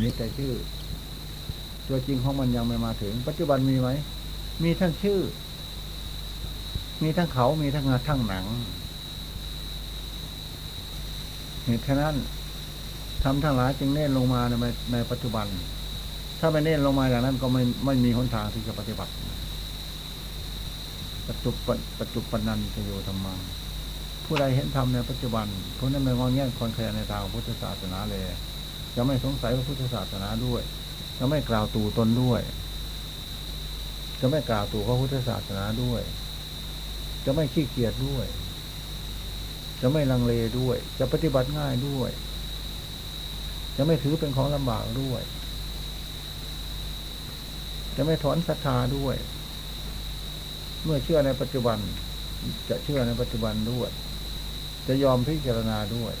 มีแต่ชื่อ ตัวจริงของมันยังไม่มาถึง ปัจจุบันมีไหม มีทั้งชื่อ มีทั้งเขา มีทั้งงาทั้งหนังเหตุฉะนั้นทำทั้งหลายจึงเน้นลงมาในในปัจจุบัน ถ้าไม่เน้นลงมาอย่างนั้นก็ไม่ไม่มีหนทางที่จะปฏิบัติปัจจุบันปัจจุบันนันจะอยู่ธรรมังผู้ใดเห็นธรรมในปัจจุบันผู้นั้นไม่งอแง่คนแคลในทางพุทธศาสนาเลย จะไม่สงสัยพระพุทธศาสนาด้วย จะไม่กล่าวตู่ตนด้วย จะไม่กล่าวตู่พระพุทธศาสนาด้วย จะไม่ขี้เกียจด้วย จะไม่ลังเลด้วย จะปฏิบัติง่ายด้วย จะไม่ถือเป็นของลำบากด้วย จะไม่ถอนศรัทธาด้วย เมื่อเชื่อในปัจจุบัน จะเชื่อในปัจจุบันด้วย จะยอมพิจารณาด้วย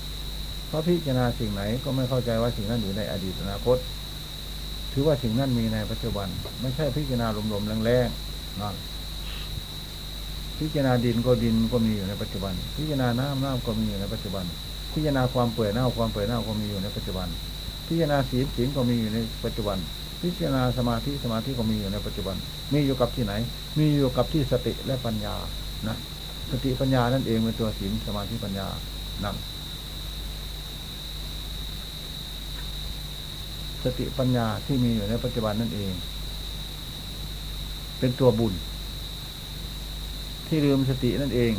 เพราะพิจารณาสิ่งไหนก็ไม่เข้าใจว่าสิ่งนั้นอยู่ในอดีตอนาคต ถือว่าสิ่งนั้นมีในปัจจุบัน ไม่ใช่พิจารณาลมๆแรงๆนั่นพิจารณาดินก็ดินก็มีอยู่ในปัจจุบัน พิจารณาน้ำน้ำก็มีอยู่ในปัจจุบัน พิจารณาความเปื่อยเน่าความเปื่อยเน่าก็มีอยู่ในปัจจุบัน พิจารณาศีลศีลก็มีอยู่ในปัจจุบัน พิจารณาสมาธิสมาธิก็มีอยู่ในปัจจุบัน มีอยู่กับที่ไหน มีอยู่กับที่สติและปัญญานะสติปัญญานั่นเองเป็นตัวศีลสมาธิปัญญานั่น สติปัญญาที่มีอยู่ในปัจจุบันนั่นเอง เป็นตัวบุญ ที่ลืมสตินั่นเอง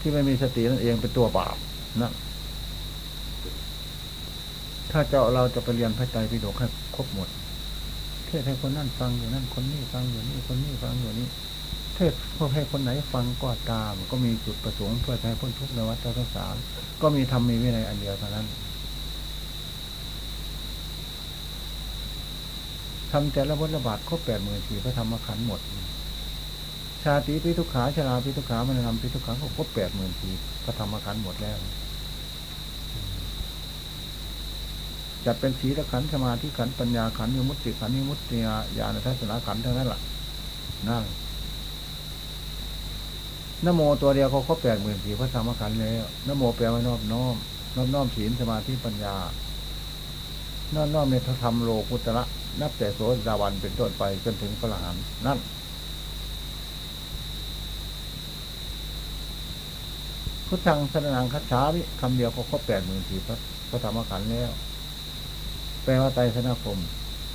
ที่ไม่มีสตินั่นเองเป็นตัวบาปนั่นถ้าเจ้าเราจะไปเรียนพระไตรปิฎกให้ครบหมด เทศให้คนนั่นฟังอยู่นั่นคนนี้ฟังอยู่นี่คนนี้ฟังอยู่นี่เทศเพื่อให้คนไหนฟังก็ตาม ก็มีจุดประสงค์เพื่อให้พ้นทุกข์ในวัฏสงสาร ก็มีธรรมมีวินัยอันเดียวเท่านั้น ทำแต่ละบทระบาดครบแปดหมื่นสี่พระธรรมขันธ์หมด ชาติปิทุขาชราปิทุขามันทำปิทุขาก็ครบแปดหมื่นสี่พระธรรมขันธ์หมดแล้วจัดเป็นสีละขันธ์สมาธิขันธ์ปัญญาขันธ์มุตติขันธ์มุตติญาณทัศนขันธ์เท่านั้นแหละนั่นนโมตัวเดียวเขาครบแปดหมื่นสี่พระธรรมขันธ์แล้วนโมแปลว่านอบน้อมนอบน้อมศีลสมาธิปัญญา นอบน้อมในธรรมโลกุตระนับแต่โสดาวันเป็นต้นไปจนถึงพระหานนั่นพุทธังสนังคัจฉาวิคำเดียวก็ครบแปดหมื่นสี่พระพระธรรมขันธ์แล้ว แปลว่าไตรสนาคม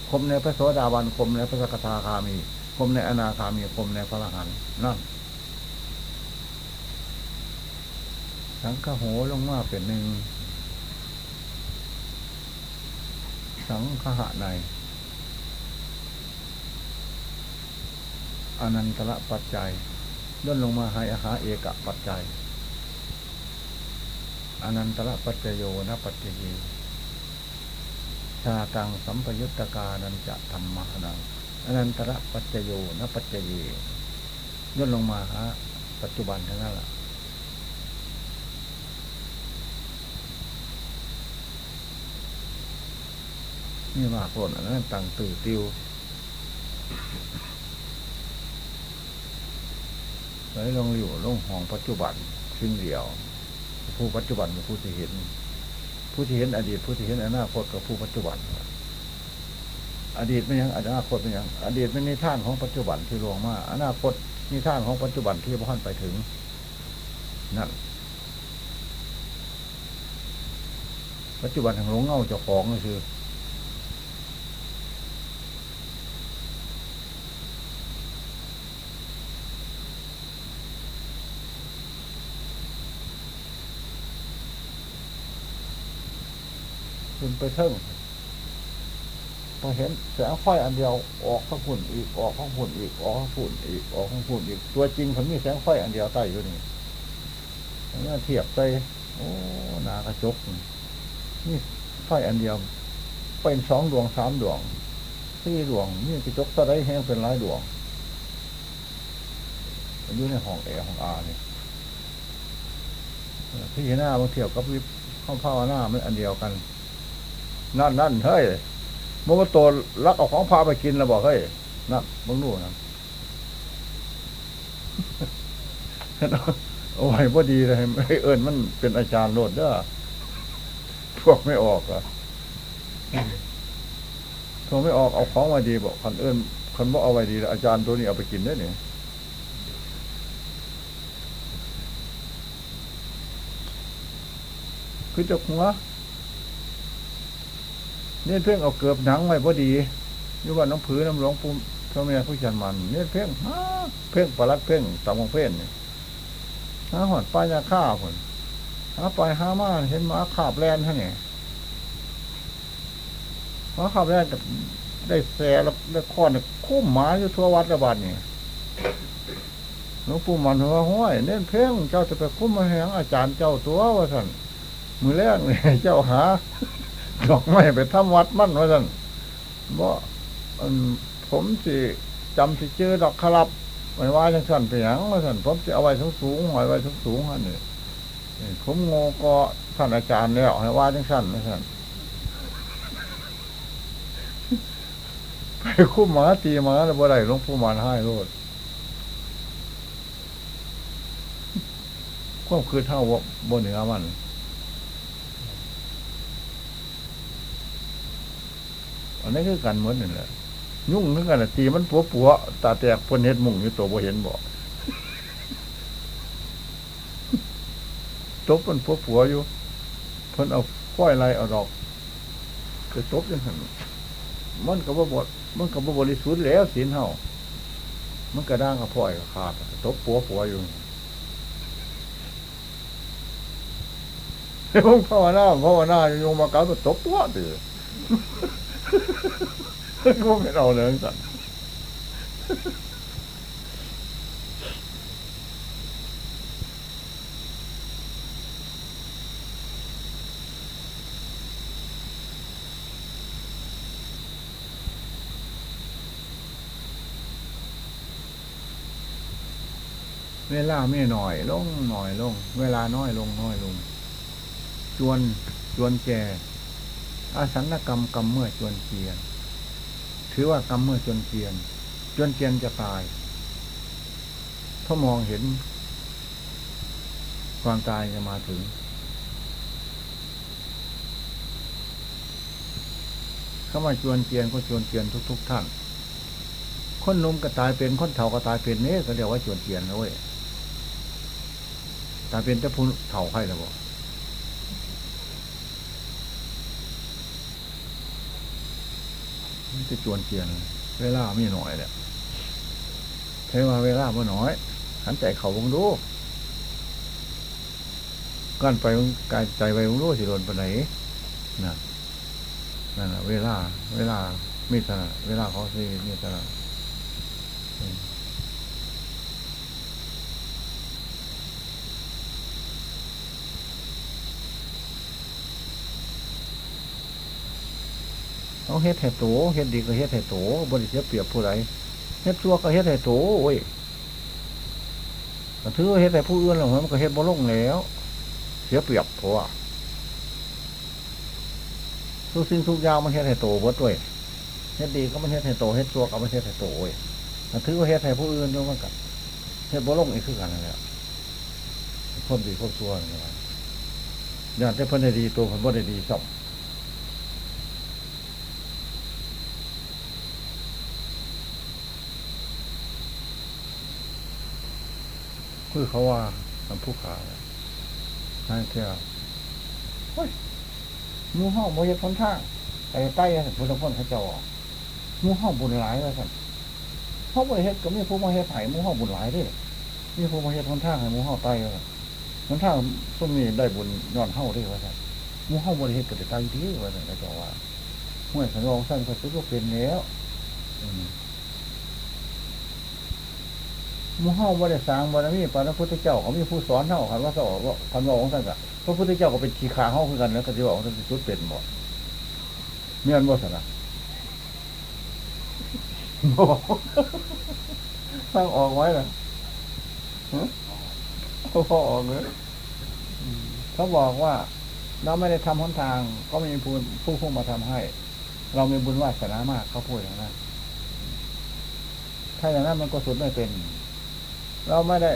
คมในพระโสดาบันคมในพระสกทาคามี คมในอนาคามีคมในพระอรหันต์นั่นสังฆโหลงมาเป็นหนึ่ง สังฆะในอนันตระปัจจัยย่นลงมาให้อาหาเอกะปัจจัย อนันตระปัจจโยนะปัจจยีชาตังสัมปยุตตกานันจะธรรมะนังอนันตระปัจจโยนะปัจจยีย่นลงมาหาปัจจุบันทั้งนั้นแหละ นี่มากคนอันนั้นต่างตื่นติวเลยลงอยู่ลงห้องปัจจุบันซึ่งเดียว ผู้ปัจจุบันเป็นผู้ที่เห็น ผู้ที่เห็นอดีตผู้ที่เห็นอนาคตกับผู้ปัจจุบัน อดีตไม่ยังอนาคตไม่ยัง อดีตไม่มีท่านของปัจจุบันที่ลงมาอนาคตมีท่านของปัจจุบันที่พ่อนไปถึงนั่นปัจจุบันทางหลงเงาเจ้าของก็คือ ขึ้นไปเทิงพอเห็นแสงไฟอันเดียวออกข้างฝุ่นอีกออกข้างฝุ่นอีกออกข้างฝุ่นอีกออกข้างฝุ่นอีกตัวจริงผมมีแสงไฟอันเดียวใต้อยู่นี่นี่เทียบไปโอ้หนากระจกนี่ไฟอันเดียวเป็นสองดวงสามดวงสี่ดวงนี่กระจกตะไดแห้งเป็นหลายดวงอยู่ในห้องแอร์ห้องอาเนี่ยที่หน้าบางเทียบกับวิข้าวผ้าหน้ามันอันเดียวกัน นั่นนั่นเฮ้ยมันมาตัวลักเอาของพาไปกินแล้วบอกเฮ้ยนั่นมึงรู้นะโอ้ยพอดีเลยไอ้เอิญมันเป็นอาจารย์โลดเด้อพวกไม่ออกอะโทรไม่ออกเอาของมาดีบอกคันเอิญคันว่าเอาไว้ดีอาจารย์ตัวนี้เอาไปกินได้เนี่ยคือจกหัว เนี่ยเพ่งเอาเกือบหนังไว้พอดีอยู่ว่าน้องผือน้ำหลวงปู่พระเมียผู้ชันมันเนี่ยเพ่งฮะเพ่งประลัดเพ่งตามของเพ่งเนี่ยหาหอดป้ายาฆ่าคนหาไปหามาเห็นหมาขาบแลนท่านเนี่ยหมาขาบแลนกับได้แซ่แล้วได้ข้อนคุ้มหมาอยู่ทั่ววัดระบาดนี่หลวงปู่มันว่าห้อยเน้นเพ่งเจ้าจะไปคุ้มมาแหงอาจารย์เจ้าตัวว่าสันมือแรกเลยเจ้าหา ดอกไม้ไปทำวัดมั่นว่าสันบ่ผมสิจำสิเจอดอกคารับไว้ว่าจังสันไปหยังว่าสันผมจะเอาไว้สูงสูงหอยไว้สูงสูงอันนี้ผมโงก็ท่านอาจารย์แล้วให้ว่าจังสันว่าสันไปคุ้มหมาตีหมาแล้วบ่ได้หลวงปู่มันให้โลดความคือเท่าบนเหนือมัน อันนี้คือกันเหมือนนี่แหละยุ่งนึกกันตีมันปัวปัวตาแตกพ่นเห็ดมุ่งอยู่ตัวบ่เห็นบ่ตบมันปัวปัวอยู่เพิ่นเอาฝ้อยไรเอาดอกไปตบยังหันมันก็บ่บดมันก็บ่บริสุทธิ์แล้วศีลเฮามันกระด้างกับพ่อยกับขาดตบปัวปัวอยู่พงภาวนาภาวนาโยมมาการตบปัวตื่ ก็ไม่เอาเลยสัตว์เวลาไม่หน่อยลงหน่อยลง เวลาน้อยลงน้อยลง จวนจวนแก่ อาสันกรรมกรรมเมื่อจวนเกียน ถือว่ากรรมเมื่อจนเกียนจนเกียนจะตายถ้ามองเห็น ความตายจะมาถึง เข้ามาจวนเกียนก็จวนเกียนทุก ๆ ท่าน คนนุ่มก็ตายเป็น คนเฒ่าก็ตายเป็นนี่ก็เรียกว่าจวนเกียนนะเว้ยตายเป็นแต่ผู้เฒ่าใครนะบอก จะจวนเกียน เวลาไม่หน่อยแหละใช้ว่าเวลาไม่น้อยขันใจเขาวงดูกันไปกายใจไปวงดูสิโดนไปไหนนะนั่นแหละเวลา เวลาไม่ถนัดเวลาเขาสิมีสนะ เขาเฮ็ดให้โตเฮ็ดดีก็เฮ็ดให้โตบริเสียเปรียบผู้ใดเฮ็ดชั่วก็เฮ็ดให้โตโอ้ยถือว่าเฮ็ดให้ผู้อื่นแล้วมันก็เฮ็ดบ่ลงแล้ว เสียเปรียบเพราะว่าทุกสิ่งทุกอย่างมันเฮ็ดให้โตบ่ด้วยเฮ็ดดีก็มันเฮ็ดให้โตเฮ็ดชั่วก็มันเฮ็ดให้โตโอ้ยถือว่าเฮ็ดให้ผู้อื่นด้วยมันก็เฮ็ดบ่ลงอีกคือกันนั่นแหละควบดีควบชั่วนี่วอย่างแต่เพิ่นได้ดีตัวเพิ่นบ่ได้ดีซ่อม คือเขาว่าทำผู้ขาให้เที่ยวเฮ้ยมูห้องโมเยพ้นทางไอ้ใต้พุทธพ้นเขาเจ้ามูห้องบุญหลายแล้วสันเขาบริเฮ็ดก็มีผู้มาเฮ็ดไผ่มูห้องบุญหลายด้วยมีผู้มาเฮ็ดพ้นทางให้มูห้องใต้แล้วพ้นทางส้มนี่ได้บุญย้อนเฮ้าด้วยว่าสันมูห้องบริเฮ็ดก็ได้ใต้ที่ว่าสันเขาเจ้าว่าห้วยสันรองสั้นก็ซื้อก็เป็นแล้วมู เฮาบ่ได้สร้างบารมีพระพุทธเจ้าเขามีผู้สอนเฮาคันว่าสอนว่าคันว่าของท่านก็พระพุทธเจ้าก็เป็นขีขาเฮาคือกันแล้วก็สิว่าของท่านจุดเป็นหมดเมียนบ่สนะบอกฟังออกไว้ล่ะเขาพอออกเลยเขาบอกว่า เราไม่ได้ทำหนทาง ก็ไม่มีผู้ผู้ผู้มาทำให้ เรามีบุญวาสนามากเขาพูดอย่างนั้นถ้าอย่างนั้นมันก็สุดไม่เป็น เราไม่ได้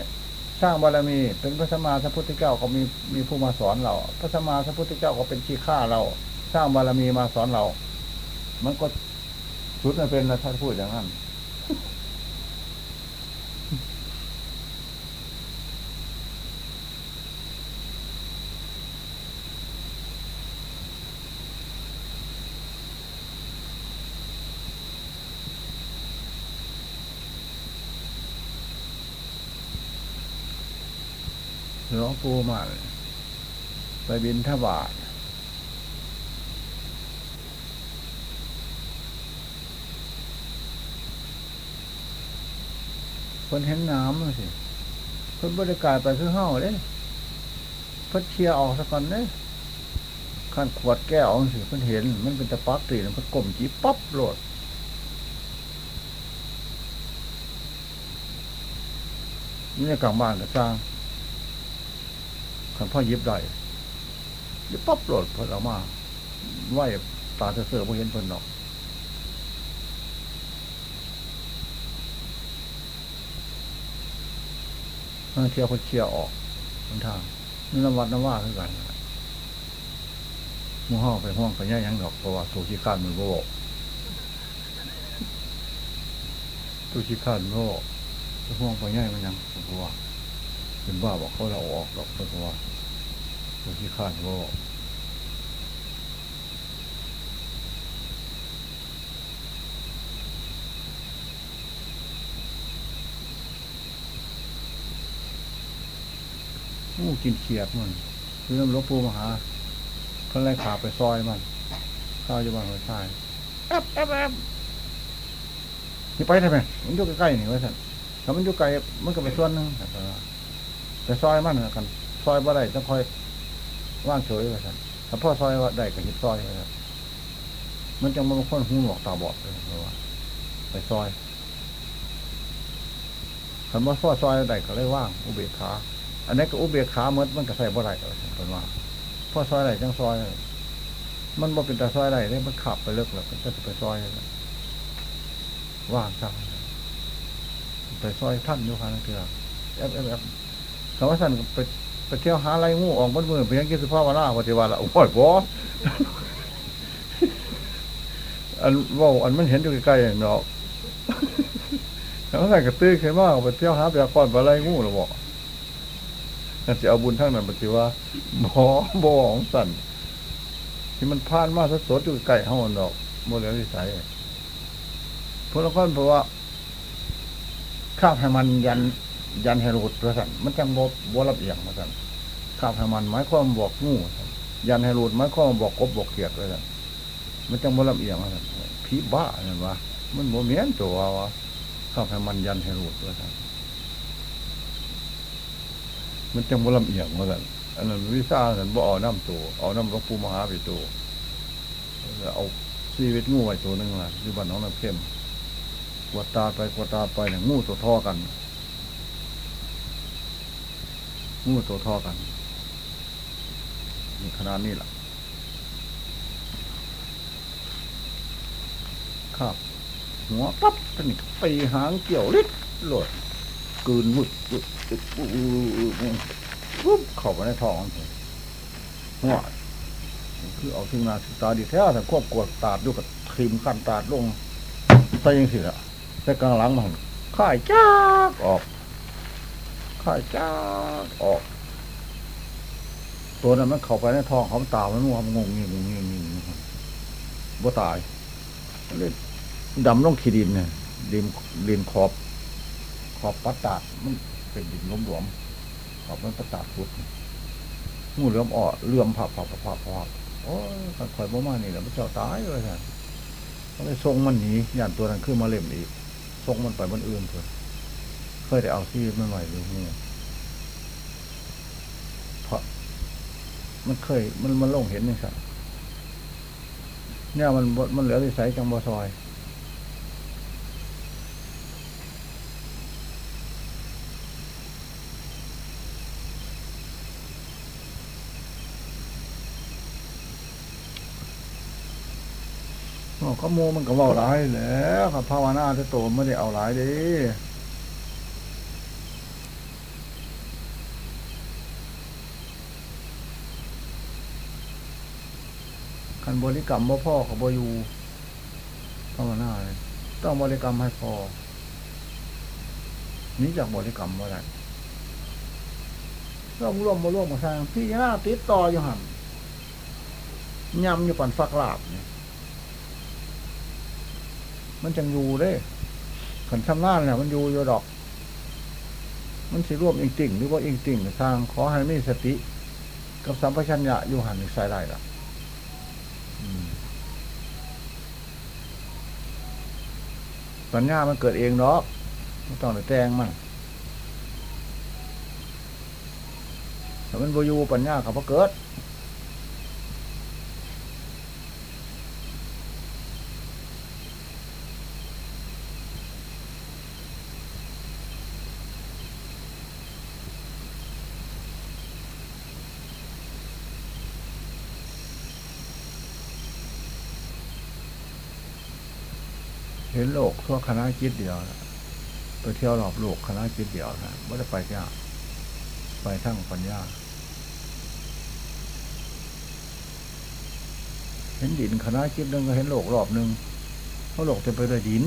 สร้างบารมี เป็นพระสมมาสัพพุทธเจ้าก็มีมีผู้มาสอนเรา พระสมมาสัพพุทธเจ้าก็เป็นชี้ฆ่าเรา สร้างบารมีมาสอนเรา มันก็สุดมาเป็นนะท่านพูดอย่างนั้นหลวง ปู่มาไปบินทบาทคนเห็นน้ำสิคนบริการไปคือเฮ้าเลยพิ่นเชียร์ออกสักคนเลยขั้นขวดแก้วสิเพิ่นเห็น มันเป็นตะปักตีนเพิ่นกลมจีป๊อปโหลดนี่กลางบ้านก็สร้าง ขันพ่อยิบได้ยิบป๊อปโหลดเพิ่นออกมาไหวตาเสือๆบ่เห็นเพิ่นดอกทางเที่ยวคนเชียร์ออกทางทางนี่นวัดนว่าคือกันมู่ห้องไปห้องก็ย่ยังดอกเพราะว่าตัวขี้ข้านมันบ่บอกตัวขี้ข้านมันบ่บอกห้องไปแย่ามันยังเพราะว่าเป็นบ้าบอกเขาเราออกดอกเพราะว่า ตัวขี้ข้านมันบ่บอกงูกินเขียดมันคือน้ำหลวงปู่มหาเพิ่นไล่ขาไปซอยมันข้าวอยู่บ้านหัวชายแอบแอบแอบนี่ไปทำไมมันอยู่ใกล้ๆนี่ไว้สั่นถ้ามันอยู่ไกลมันก็ไปส่วนหนึงแต่ว่าไปซอยมันกัน ซอยบ่ได้ต้องคอย ว่างเฉยไว้สั่นถ้าพ่อซอยว่าได้ก็หยิบซอยไว้สั่นมันจะมันคนหูหนวกตาบอดเลยเพราะว่าไปซอยคำว่าพ่อซอยได้ก็เลยว่าง อุเบกขา อันนี้ก็อุเบกขาเมดมันก็ใส่บ่ได้ก็เป็นว่าพ่อซอยไหนจังซอย มันบ่เป็นตาซอยไหนเลยมันขับไปเลิกแล้วก็จะไปซอยว่างจังไปซอยท่านอยู่คานังเถื่อแอบแอบแอบคำว่าสันไป ไปเที่ยวหาไรงูออกบ้านมือเพียงกิสุภาพวนาปฏิวัติละโอ้ยบ่อันว่าอันมันเห็นอยู่ใกล้ๆเนาะคำว่าสั่นก็ตื้อขึ้นมากไปเที่ยวหาเปียกก่อนไปไรงูหรือบ่นั่นจะเอาบุญทั้งนั้นปฏิว่าหมอบอของสันที่มันผ่านมาสดๆอยู่ใกล้ห้องดอกโมเดลวิสัยพวกเราก็เพราะว่าข้าให้มันยัน ยันให้รูดประสันมันจังบบวรับเอียงมาสันข้าบให้มันหมายความบอกงูยันให้รูดหมายความบอกกบบอกเขียดเลยสันมันจังบรับเอียงมาสันผีบ้าเนี่ยว่ามันโมเมียนตัวว่าข้าบให้มันยันให้รูดประสันมันจังบ่ลำเอียงว่ากันอันนั้นวิซ่าสันบ่เอาน้ำตัวเอาน้ำหลวงปู่มหาไปตัวเอาชีวิตงูไว้ตัวหนึ่งละอยู่บ้านน้องน้ำเข้มกวดตาไปกวดตาไปเนี่ยงูตัวท่อกัน งูตัวท่อกันนี่ขนาดนี้ล่ะครับ หัวปั๊บตอนนี้ไปหางเกี่ยวลิดหลดกลืนมุดมุดมุดมุดมุดมุดปุ๊บเข้าไปในท้องเลยหัวคือเอาทิ้งนาสตาดีแท้แต่ควบกวดตาดด้วยกับทีมขั้นตาดลงใส่ยังสิละแต่กลางหลังมันข่ายจ้าออก ข่ายจ้าออก ตัวนั้นมันเข้าไปในท้องเขาตามันมัวมันงงงี้งงงี้งงบ่ตายมันเลยดำลงขี้ดินเนี่ยดินดินขอบ ขอบประตามันเป็นดินล้มหลวมขอบมันประตาพุดงูเหลือมอ่อเลื่อมผับผับผับผับโอ้ยคอยบ่มานี่แหละมันเจ้าตายเลยท่านก็เลยส่งมันหนีย่านตัวนั้นขึ้นมาเล่มอีกส่งมันไปบนอื่นเถอะ เคยได้เอาที่มันไหวหรืองูเพราะ มันเคย มันมันลงเห็นนี่ครับเนี่ยมันมันเหลือที่ใสจังบ่ซอยอ๋อข้อมูลมันก็เว่าหลายแล้วครับภาวนาที่โตไม่ได้เอาหลายเดิ คันบริกรรมบ่พ่อเขาบอยู่ภาวนาเลยต้องบริกรรมให้พอนี้จากบริกรรมว่าไรร่วมร่วมมาร่วมมาสร้างพี่หน้าติดต่ออยู่หันยำอยู่ปันฟักลาบเนี่ยมันจังอยู่เด้ขันทำหน้าเนี่ยมันอยู่อยู่ดอก มันสิร่วมเองติ่งหรือว่าเองติ่งทางขอให้มีสติ กับสัมปชัญญะอยู่หันใส่ได้ละ ปัญญามันเกิดเองเนาะไม่ต้องแต่งมันแต่มันบอยู่ปัญญาเขาพอเกิด เห็นโลกทั่วคณะจิตเดียวไปเที่ยวรอบโลกคณะจิตเดียวนะไม่ได้ไปแค่ไปทั้งปัญญา เห็นดินคณะจิตหนึ่งก็เห็นโลกรอบหนึ่งเพราะโลกเต็มไปด้วยดิน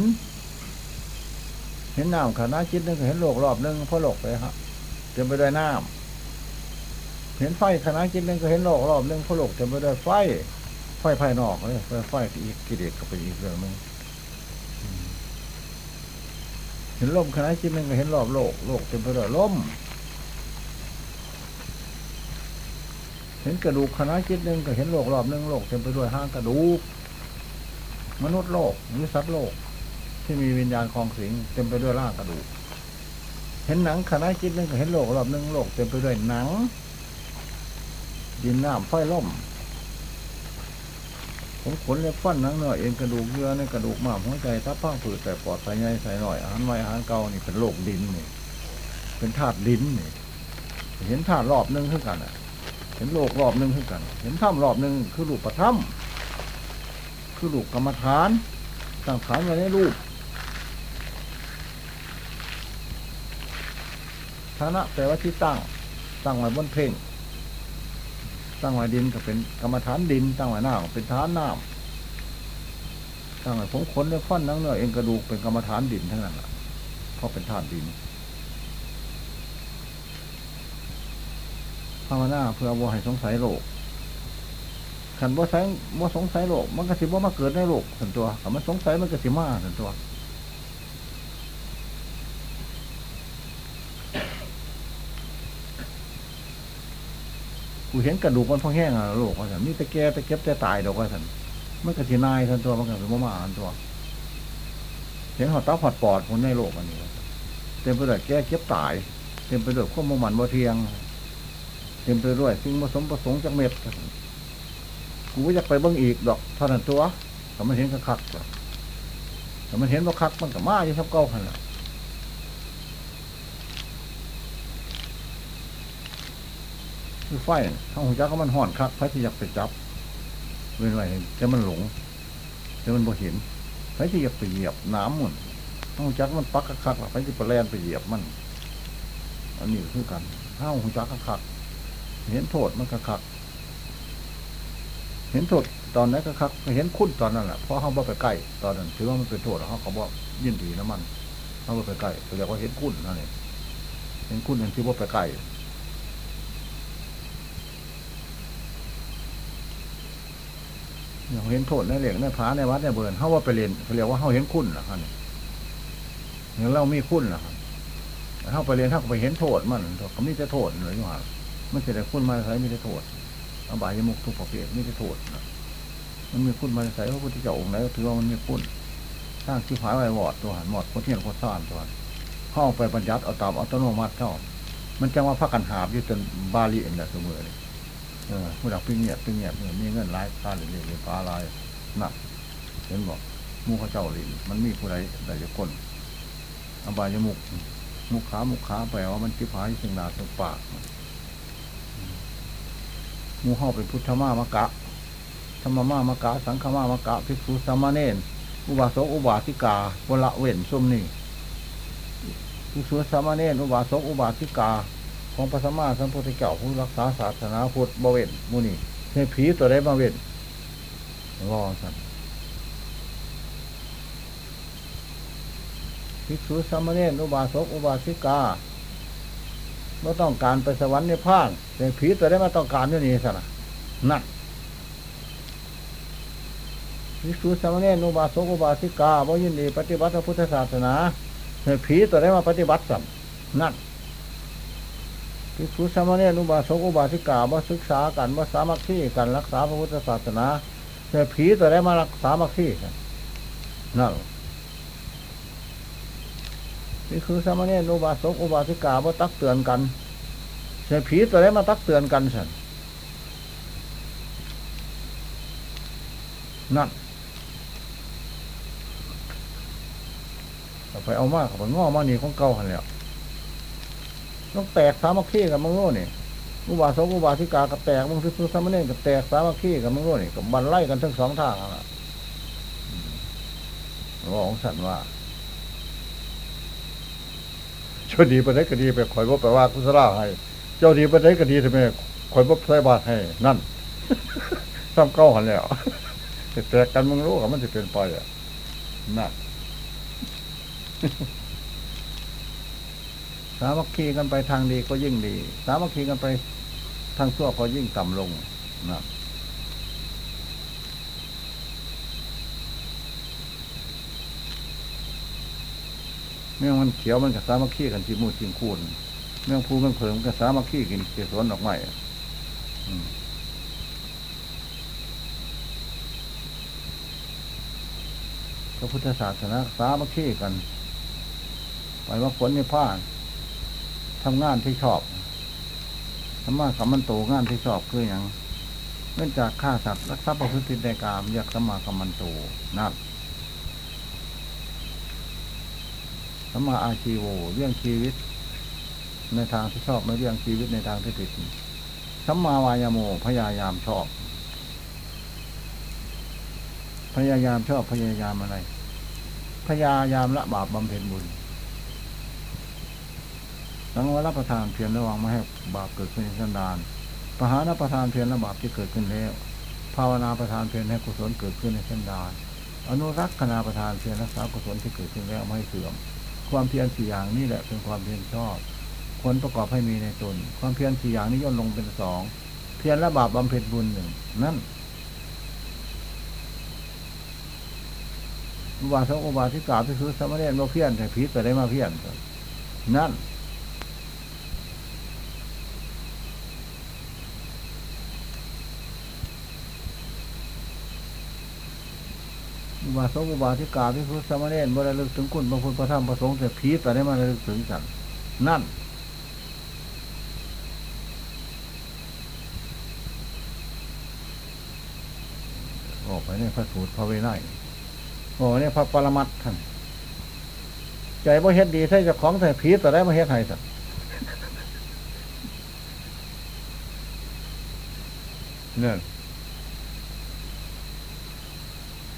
เห็นน้ำคณะจิตหนึ่งก็เห็นโลกรอบหนึ่งเพราะโลกไปฮะเต็มไปด้วยน้ำเห็นไฟคณะจิตหนึ่งก็เห็นโลกรอบหนึ่งเพราะโลกเต็มไปด้วยไฟไฟภายนอกเลยไฟอีกกิเลสก็เป็นอีกเรื่องหนึ่งเห็นลมคณะจิตหนึ่งก็เห็นรอบโลก โลกเต็มไปด้วยลมเห็นกระดูกคณะจิตหนึ่งก็เห็นโลกรอบหนึ่งโลกเต็มไปด้วยห้างกระดูก มนุษย์โลกหรือสัตว์โลก ที่มีวิญญาณคลองสิงเต็มไปด้วยร่างกระดูก เห็นหนังคณะจิตหนึ่งก็เห็นโลกรอบหนึ่งโลกเต็มไปด้วยหนังดินน้ำไฟล่ม ผมขนเล็บฟันนังเนื้อเอ็นกระดูกเยื่อในกระดูกม้ามหัวใจทับพ้างผืดแต่ปอดใส่ใหญ่ใส่หน่อยอาหารไว้อาหารเก่านี่เป็นโรคดินนี่เป็นธาตุดินนี่ เห็นธาตุรอบนึงขึ้นกันอะ เห็นโลกรอบนึงขึ้นกัน เห็นถ้ำรอบนึงคือลูกประถ้ำคือลูกกรรมฐานตั้งฐานไว้ในรูปฐานะแปลว่าที่ตั้ง ตั้งไว้บนเพ่ง ตั้งไว้ดินก็เป็นกรรมฐานดิน ตั้งไว้น้ำเป็นฐานน้ำตั้งไว้ผมขนในฟันนังเนื้อเอ็นกระดูกเป็นกรรมฐานดินทั้งนั้นแหละเพราะเป็นธาตุดินภาวนาเพื่อว่าให้สงสัยโลกขันว่าสงว่าสงสัยโลก มันก็สิว่ามาเกิดในโลกส่วนตัวขันมันสงสัยมันก็สิมาส่วนตัว กูเห็นกระดูกมันพองแห้งอะโลกว่าสันนี่ตะแกตะเก็บแต่ตายดอกว่าสันมันกระสีนายทันตัวมันก็เป็นมาอันตัว เห็นหอดตาหอดปอดคนในโลกอันนี้เต็มไปด้วยแก้เก็บตาย เต็มไปด้วยข้อมูลมันบ่เทียง เต็มไปด้วยสิ่งผสมประสงค์จากเม็ดกูอยากไปเบิ้งอีกดอกเท่านั้นตัวแต่มันเห็นคักๆแต่มันเห็นว่าคักมันกับมาอยู่ทับเก้าขนาด คือไฟถ้าหัวจักก็มันห่อนคักไฟที่อยากไปจับเว้นไว้แต่มันหลงแต่มันบ่เห็นไฟที่อยากไปเหยียบน้ำมุนถ้าหัวจักมันปักคักไฟที่ไปแลนไปเหยียบมัน อันนี้คือกันถ้าหัวจักคักเห็นโทษมันคักเห็นโทษตอนนั้นคักเห็นคุ้นตอนนั้นแหละเพราะเขาบ่ไปใกล้ตอนนั้นถือว่ามันเป็นโทษเขาเขาบอกยินดีนะมันเขาบ่ไปใกล้เขาเรียกว่าเห็นคุ้นนั่นเองเห็นคุ้นอย่างที่ว่าไปใกล้อย่าง เห็นโทษในเหล็กในผาในวัดในเบิร์นเขาว่าไปเรียนเขาเรียกว่าเขาเห็นคุณเหรอครับอย่างเรามีคุณเหรอครับเขาไปเรียนถ้าไปเห็นโทษมันเขาไม่จะโทษหรือว่ามันจะได้คุณมาใช้ไม่ได้โทษอบายมุกทุกประเภทไม่ได้โทษมันมีคุณมาใส่พระพุทธเจ้าองค์ไหนถือว่ามันมีคุณสร้างที่ผายไว้วอดตัวหันหมดคนเที่ยงคนซ่านตัวเข้าไปบรรยัติเอาตามอัตโนมัติเข้ามันจะว่าพักกันหาบอยู่จนบาลีเองนะเสมอเลย เออผู้ดักปิ้งเงียบปิ้งเงียบมีเงินร้ายตาเหลี่ยมปลาลายหนักเห็นบอกมูเขาเจ้าลินมันมีผู้ใดใดจะคนอบายมุกมุกขามุกขาแปลว่ามันจิพายสิงนาสิงปากมูเข้าเป็นพุทธมามะกะธรรมมามะกะ สังฆมามะกะ ภิกษุสามเณรอุบาสกอุบาสิกาบละเว้นซุมนี่ภิกษุสามเณรอุบาสกอุบาสิกา ของพระสัมมาสัมพุทธเจ้าผู้รักษาศาสนาพุทธบวเวนมุนีในผีตัวใดบาเวนรอสันภิกษุสามเณรอุบาสกอุบาสิกาเมื่อต้องการไปสวรรค์ในพานแต่ผีตัวได้มาต้องการอยู่นี่สนะนั่นภิกษุสามเณรอุบาสกอุบาสิกาบ่ยินดีปฏิบัติพระพุทธศาสนาแต่ผีตัวได้มาปฏิบัติสัมนั่น ภิกษุสามเณรอุบาสกอุบาสิกาบ่ศึกษากันบ่สามัคคีกันรักษาพระพุทธศาสนาแต่ผีตัวได้มารักษามัคคีนนั่นนี่คือสามเณรอุบาสกอุบาสิกาบ่ตักเตือนกันแต่ผีตัวได้มาตักเตือนกันสันนั่นไปเอามากกับง้อมานี่ของเก่าหันแล้ว ต้องแตกสามัคคีกับมังโง่นี่อุบาสกอุบาสิกากับแตกมังคือสามเณรกับแตกสามัคคีกับมังโง่นี่กับบันไล่กันทั้งสองทางนั่นล่ะว่าของสันว่าเจ้าดีไปได้ก็ดีไปข่อยบ่าไปว่ากุศลาให้ เจ้าดีไปได้ก็ดีทำไมข่อยบ่าใส่บาตรให้ นั่นซ้ำเก้าหันแล้วแต่กันมึงรู้กับมันจะเป็นไปอะนั่น สามัคคีกันไปทางดีก็ยิ่งดี สามัคคีกันไปทางชั่วก็ยิ่งต่ำลงนะเมื่อมันเขียวมันกับสามัคคีกันจีมูจิงคูนเมื่อภูมันเผิมกับสามัคคีกินเกสรดอกไม้อืมพระพุทธศาสนาสามัคคีกัน ไปว่าผลในผ้าน ทำงานที่ชอบธรรมะกัมมันโตงานที่ชอบคืออย่างเนื่องจากฆ่าสัตว์รักทรัพย์ประพฤติในกามเรียกสมมากัมมันโตนั่นสมมาอาชีโวเรื่องชีวิต ในทางที่ชอบไม่เรื่องชีวิตในทางที่ผิดสัมมาวายโมพยายามชอบ พยายามชอบพยายามอะไร พยายามละบาปบำเพ็ญบุญ สังวรรัประทานเพียรระวังไม่ให้บาปเกิดขึ้นในสันดานปหานประทานเพียรละบาปที่เกิดขึ้นแล้ว ภาวนาประทานเพียรให้กุศลเกิดขึ้นในสันดานอนุรักษณาประทานเพียรรักษากุศลที่เกิดขึ้นแล้วไม่ให้เสื่อม ความเพียรสี่อย่างนี่แหละเป็นความเพียรชอบควรประกอบให้มีในตน ความเพียรสี่อย่างนี้ย่นลงเป็นสองเพียรละบาปบำเพ็ญบุญหนึ่งนั่นอุบาสกอุบาสิกาพิสุสมเณรมาเพียนแต่ผีแต่ได้มาเพียนนั่น อุบาสกอุบาสิกาพิสุสมเณรเมื่อระลึกถึงคุณพระพุทธพระธรรมพระสงฆ์แต่ผีแต่ได้มาระลึกถึงกันนั่น ออกไปในพระสูตรพระเวไนยโอ้เนี่ยพระปรมัตถ์ท่านใจบ่เฮ็ดดีใช่จะของแต่ผีแต่ได้มาเฮ็ดให้สักเนี่ย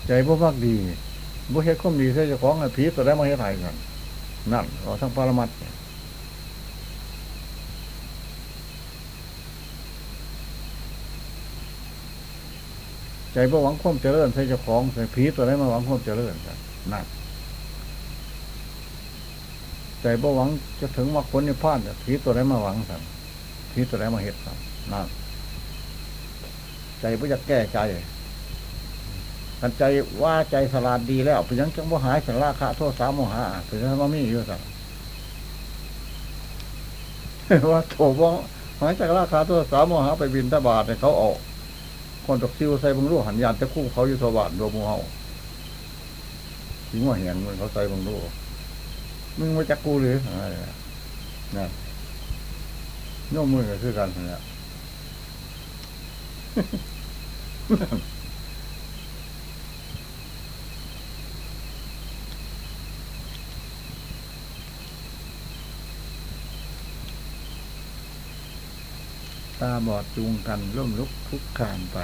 ใจบ่มักดีบ่เฮ็ดความดีใช่เจะของแต่ผีแต่ได้มาเฮ็ดให้กันนั่นเอาทั้งปรมัตใจบ่หวังความเจริญใช่เจ้าของใส่ผีตัวได้มาหวังความเจริญกันนั่นใจบ่หวังจะถึงมรรคผลนิพพานผีตัวได้มาหวังสั่นผีตัวได้มาเหตุสั่นนั่นใจบ่อยากแก้ใจ กันใจว่าใจสลาดดีแล้วเป็นยังจังบ่หายสันราคะโทษสามโมหะเป็นยังว่ามีอยู่สั่นว่าโถบ่หายจากราคาโทษสามโมหะไปบินตาบาทเนี่ยเขาออกคนตกซิวใส่บังรูหันยานจะคู่เขาอยู่สวัสดิ์โดมูเฮาถึงว่าเห็นมันเขาใส่บังรูมึงมาจักกูหรืออะไรนั่นโน้มมือก็คือกันเนี่ย ตาบอดจูงกันร่วมลุกทุกขานไป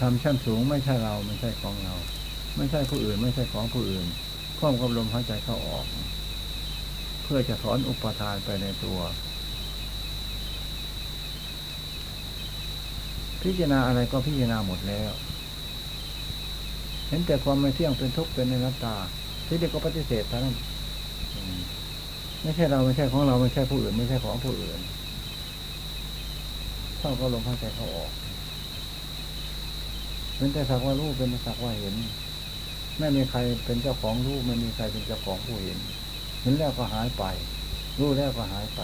ทำชั้นสูงไม่ใช่เราไม่ใช่ของเรา ไม่ใช่ผู้อื่น ไม่ใช่ของผู้อื่นคว่ำกับลมหายใจเข้าออก พื่อจะถอนอุปทานไปในตัว พิจารณาอะไรก็พิจารณาหมดแล้ว เห็นแต่ความไม่เที่ยงเป็นทุกข์เป็นในนัตตา ที่เด็กก็ปฏิเสธเท่านั้นไม่ใช่เราไม่ใช่ของเราไม่ใช่ผู้อื่น ไม่ใช่ของผู้อื่นเข้าก็ลมหายใจเขาออกเป็นแต่สักว่ารู้เป็นแต่สักว่าเห็น ไม่มีใครเป็นเจ้าของรู้ไม่มีใครเป็นเจ้าของผู้เห็น เห็นแล้วก็หายไป รู้แล้วก็หายไป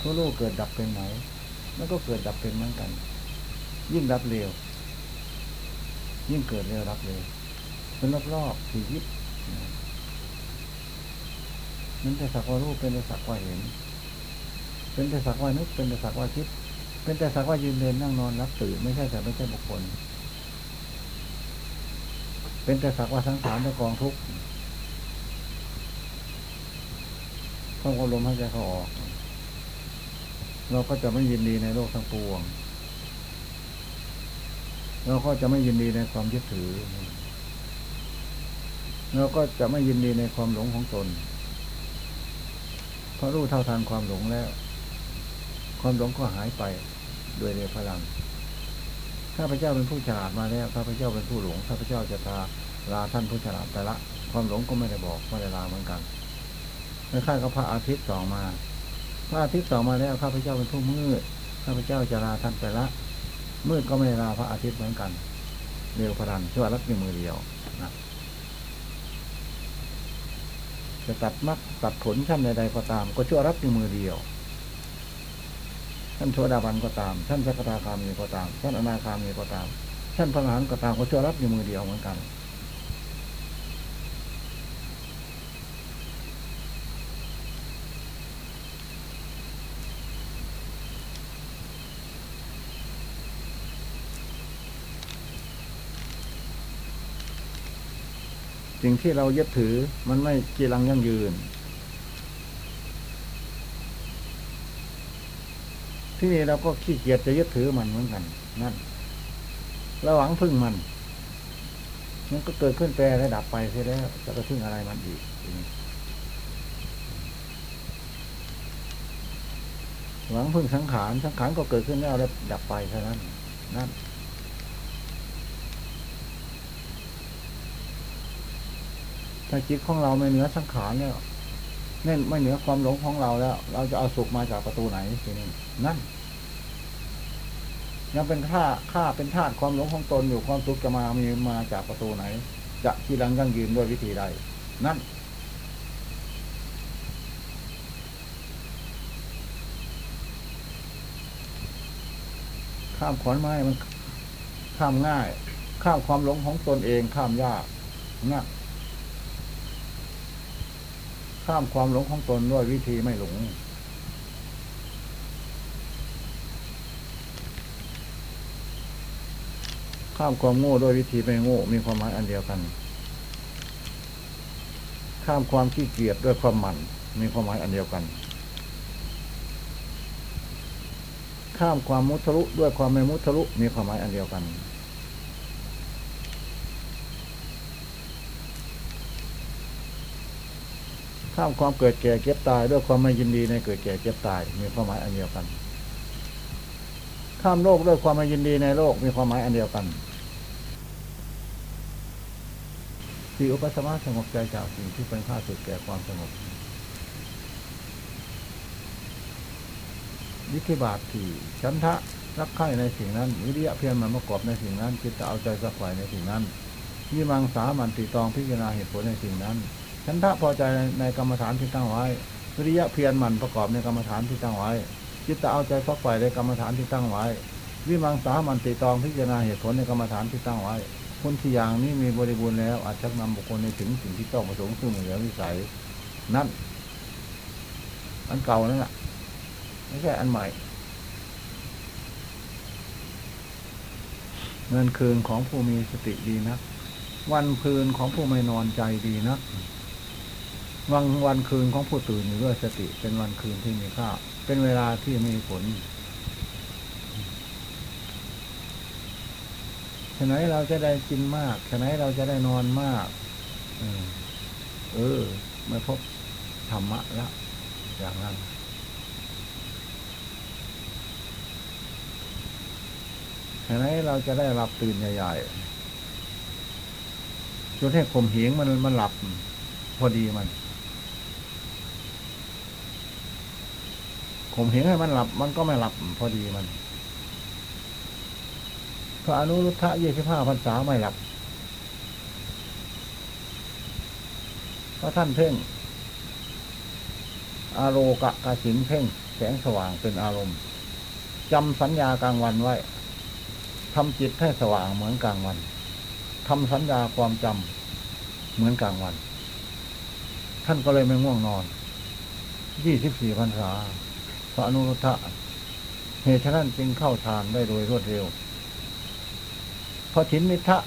ทุกรู้เกิดดับเป็นไหมมันก็เกิดดับเป็นเหมือนกัน ยิ่งดับเร็ว ยิ่งเกิดเร็วรับเร็วเป็นรอบๆชีวิตนั้นแต่สักว่ารู้เป็นแต่สักว่าเห็น เป็นแต่สักว่านึกเป็นแต่สักว่าคิด เป็นแต่สักว่ายืนเดินนั่งนอนรับตื่นไม่ใช่แต่ไม่ใช่บุคคล เป็นแต่สักว่าสังขารและกองทุกข์ เข้าลมใหายใจเขาออก เราก็จะไม่ยินดีในโลกทั้งปวง เราก็จะไม่ยินดีในความยึดถือ เราก็จะไม่ยินดีในความหลงของตน เพราะรู้เท่าทันความหลงแล้ว ความหลงก็หายไปโดยเร็วพลังข้าพเจ้าเป็นผู้ฉลาดมาแล้วข้าพเจ้าเป็นผู้หลงข้าพเจ้าจะตาลาท่านผู้ฉลาดแต่ละ ความหลงก็ไม่ได้บอกไม่ได้ลาเหมือนกัน ไม่ค่ากับพระอาทิตย์สองมา พระอาทิตย์สองมาแล้วข้าพเจ้าเป็นผู้มืดข้าพเจ้าจะลาท่านแต่ละ มืดก็ไม่ลาพระอาทิตย์เหมือนกัน เร็วพลันชั่วรัดในมือเดียวนะจะตัดมรรคตัดผลชั้นใดๆก็ตาม ก็ชั่วรับในมือเดียวท่านโสดาบันก็ตาม ท่านสักตาคามีก็ตาม ท่านอนาคามีก็ตาม ท่านพระอรหันต์ก็ตามก็ชั่วรับในมือเดียวเหมือนกัน สิ่งที่เรายึดถือมันไม่กีรังยั่งยืน ที่นี่เราก็ขี้เกียจจะยึดถือมันเหมือนกัน นั่นเราหวังพึ่งมัน มันก็เกิดขึ้นแปรและดับไปเสียแล้วจะไปพึ่งอะไรมันอีกหวังพึ่งสังขาร สังขารก็เกิดขึ้นแล้วแล้วดับไปเท่านั้น นั่น ถ้าจิตของเราไม่เหนือสังขารแล้วนั่ไม่เหนือความหลงของเราแล้ว เราจะเอาสุขมาจากประตูไหนทีนี้นั่น ยังเป็นค่าค่าเป็นธาตุความหลงของตนอยู่ความสุขจะมามีมาจากประตูไหน จะทีหลังยั่งยืนด้วยวิธีใด นั่น ข้ามขอนไม้มันข้ามง่าย ข้ามความหลงของตนเองข้ามยากง่าย ข้ามความหลงของตนด้วยวิธีไม่หลง ข้ามความโง่ด้วยวิธีไม่โง่ มีความหมายอันเดียวกัน ข้ามความขี้เกียจด้วยความหมั่น มีความหมายอันเดียวกัน ข้ามความมุทะลุด้วยความไม่มุทะลุ มีความหมายอันเดียวกัน ข้ามความเกิดแก่เก็บตาย ด้วยความไม่ยินดีในเกิดแก่เก็บตาย มีความหมายอันเดียวกัน ข้ามโลกด้วยความไม่ยินดีในโลกมีความหมายอันเดียวกันสี่อุปสมะสงบใจจากสิ่งที่เป็นข้าศึกแก่ความสงบวิธิบาทที่ฉันทะรักใคร่ในสิ่งนั้น วิริยะเพียรมันประกอบในสิ่งนั้นจิตจะเอาใจสักฝ่ายในสิ่งนั้นยี่มังสามันติตองพิจารณาเหตุผลในสิ่งนั้น ฉันทะพอใจในกรรมฐานที่ตั้งไว้ วิริยะเพียรมันประกอบในกรรมฐานที่ตั้งไว้ จิตจะเอาใจสักฝ่ในกรรมฐานที่ตั้งไว้ วิมังสามันติตองพิจารณาเหตุผลในกรรมฐานที่ตั้งไว้คนที่อย่างนี้มีบริบูรณ์แล้ว อาจจะนำบุคคลในถึงสิ่งที่ต้องประสงค์ซึ่งเหลือวิสัย นั่น อันเก่านั่นแหละไม่ใช่อันใหม่ เงินคืนของผู้มีสติดีนักวันคืนของผู้ไม่นอนใจดีนัก วันวันคืนของผู้ตื่นอยู่ด้วยสติ เป็นวันคืนที่มีค่า เป็นเวลาที่มีผลฉะนั้นเราจะได้กินมากฉะนั้นเราจะได้นอนมาก เออไม่พบธรรมะละ อย่างนั้นฉะนั้นเราจะได้รับตื่นใหญ่ๆจนให้ข่มเหงมันมันหลับ พอดีมัน ข่มเหงให้มันหลับ มันก็ไม่หลับพอดีมัน พระอนุรุทธะยี่สิบห้าพรรษาไม่หลับเพราะท่านเพ่ง อารกะกาสิงเพ่ง แสงสว่างเป็นอารมณ์จำสัญญากลางวันไว้ทำจิตให้สว่างเหมือนกลางวันทำสัญญาความจำเหมือนกลางวัน ท่านก็เลยไม่ง่วงนอนยี่สิบสี่พรรษา ระอนุรุทธะเหตุฉะนั้นจึงเข้าฌานได้โดยรวดเร็วพอถินมิทะ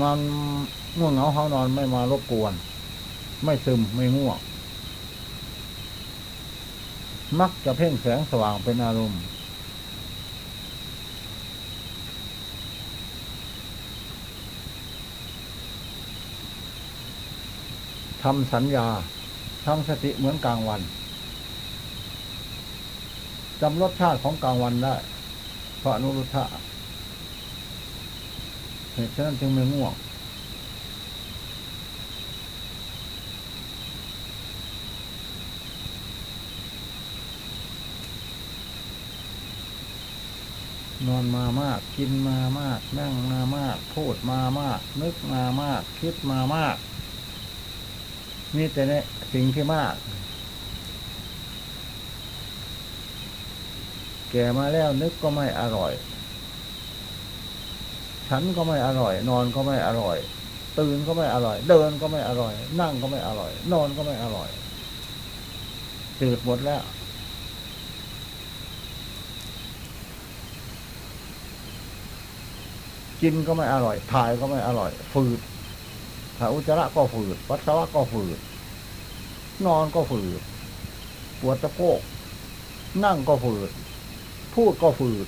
มันง่วงเหงาเฮานอนไม่มารบกวน ไม่ซึมไม่ง่วงมักจะเพ่งแสงสว่างเป็นอารมณ์ ทำสัญญาทำสติเหมือนกลางวัน จำรสชาติของกลางวันได้ เพราะอนุรุทธะเหตุฉะนั้นจึงไม่ง่วงนอนมามาก กินมามาก นั่งมามาก พูดมามาก นึกมามาก คิดมามาก มีแต่เนี่ยสิ่งที่มาก แก่มาแล้วนึกก็ไม่อร่อย ฉันก็ไม่อร่อย นอนก็ไม่อร่อย ตื่นก็ไม่อร่อย เดินก็ไม่อร่อย นั่งก็ไม่อร่อย นอนก็ไม่อร่อยจืดหมดแล้วกินก็ไม่อร่อย ถ่ายก็ไม่อร่อย ฝืดถ่ายอุจจาระก็ฝืด ปัสสาวะก็ฝืด นอนก็ฝืด ปวดตะโกกนั่งก็ฝืด พูดก็ฝืด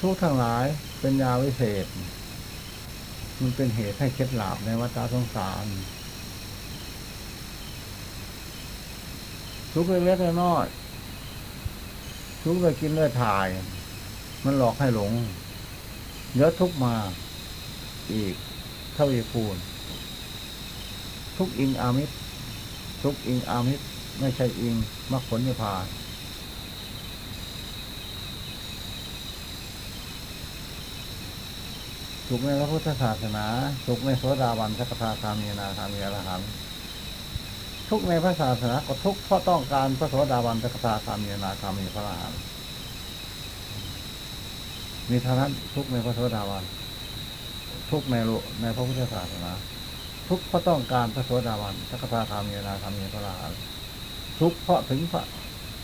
ทุกทั้งหลายเป็นยาวิเศษ มันเป็นเหตุให้เคล็ดลับในวัฏสงสาร ทุกเล็กๆน้อยทุกเลยกินเลยถ่าย มันหลอกให้หลง เยอะทุกมา อีกเท่าอีคูณ ทุกอิงอามิตรทุกอิงอามิตรไม่ใช่อิงมรรคผลนิพพานสุขในพระพุทธศาสนาสุขในโสดาบันสักทาคามีนาคามีอรหันต์ทุกในพระศาสนาก็ทุกเพราะต้องการพระโสดาบันตะกตาคามีนาคามีพระอรหันต์มีเท่านั้นทุกในพระโสดาบันทุกในโลในพระพุทธศาสนา ทุกเพราะต้องการพระโสดาบันตะกตาคามีนาคามีพระอรหันต์ทุกเพราะถึงพระ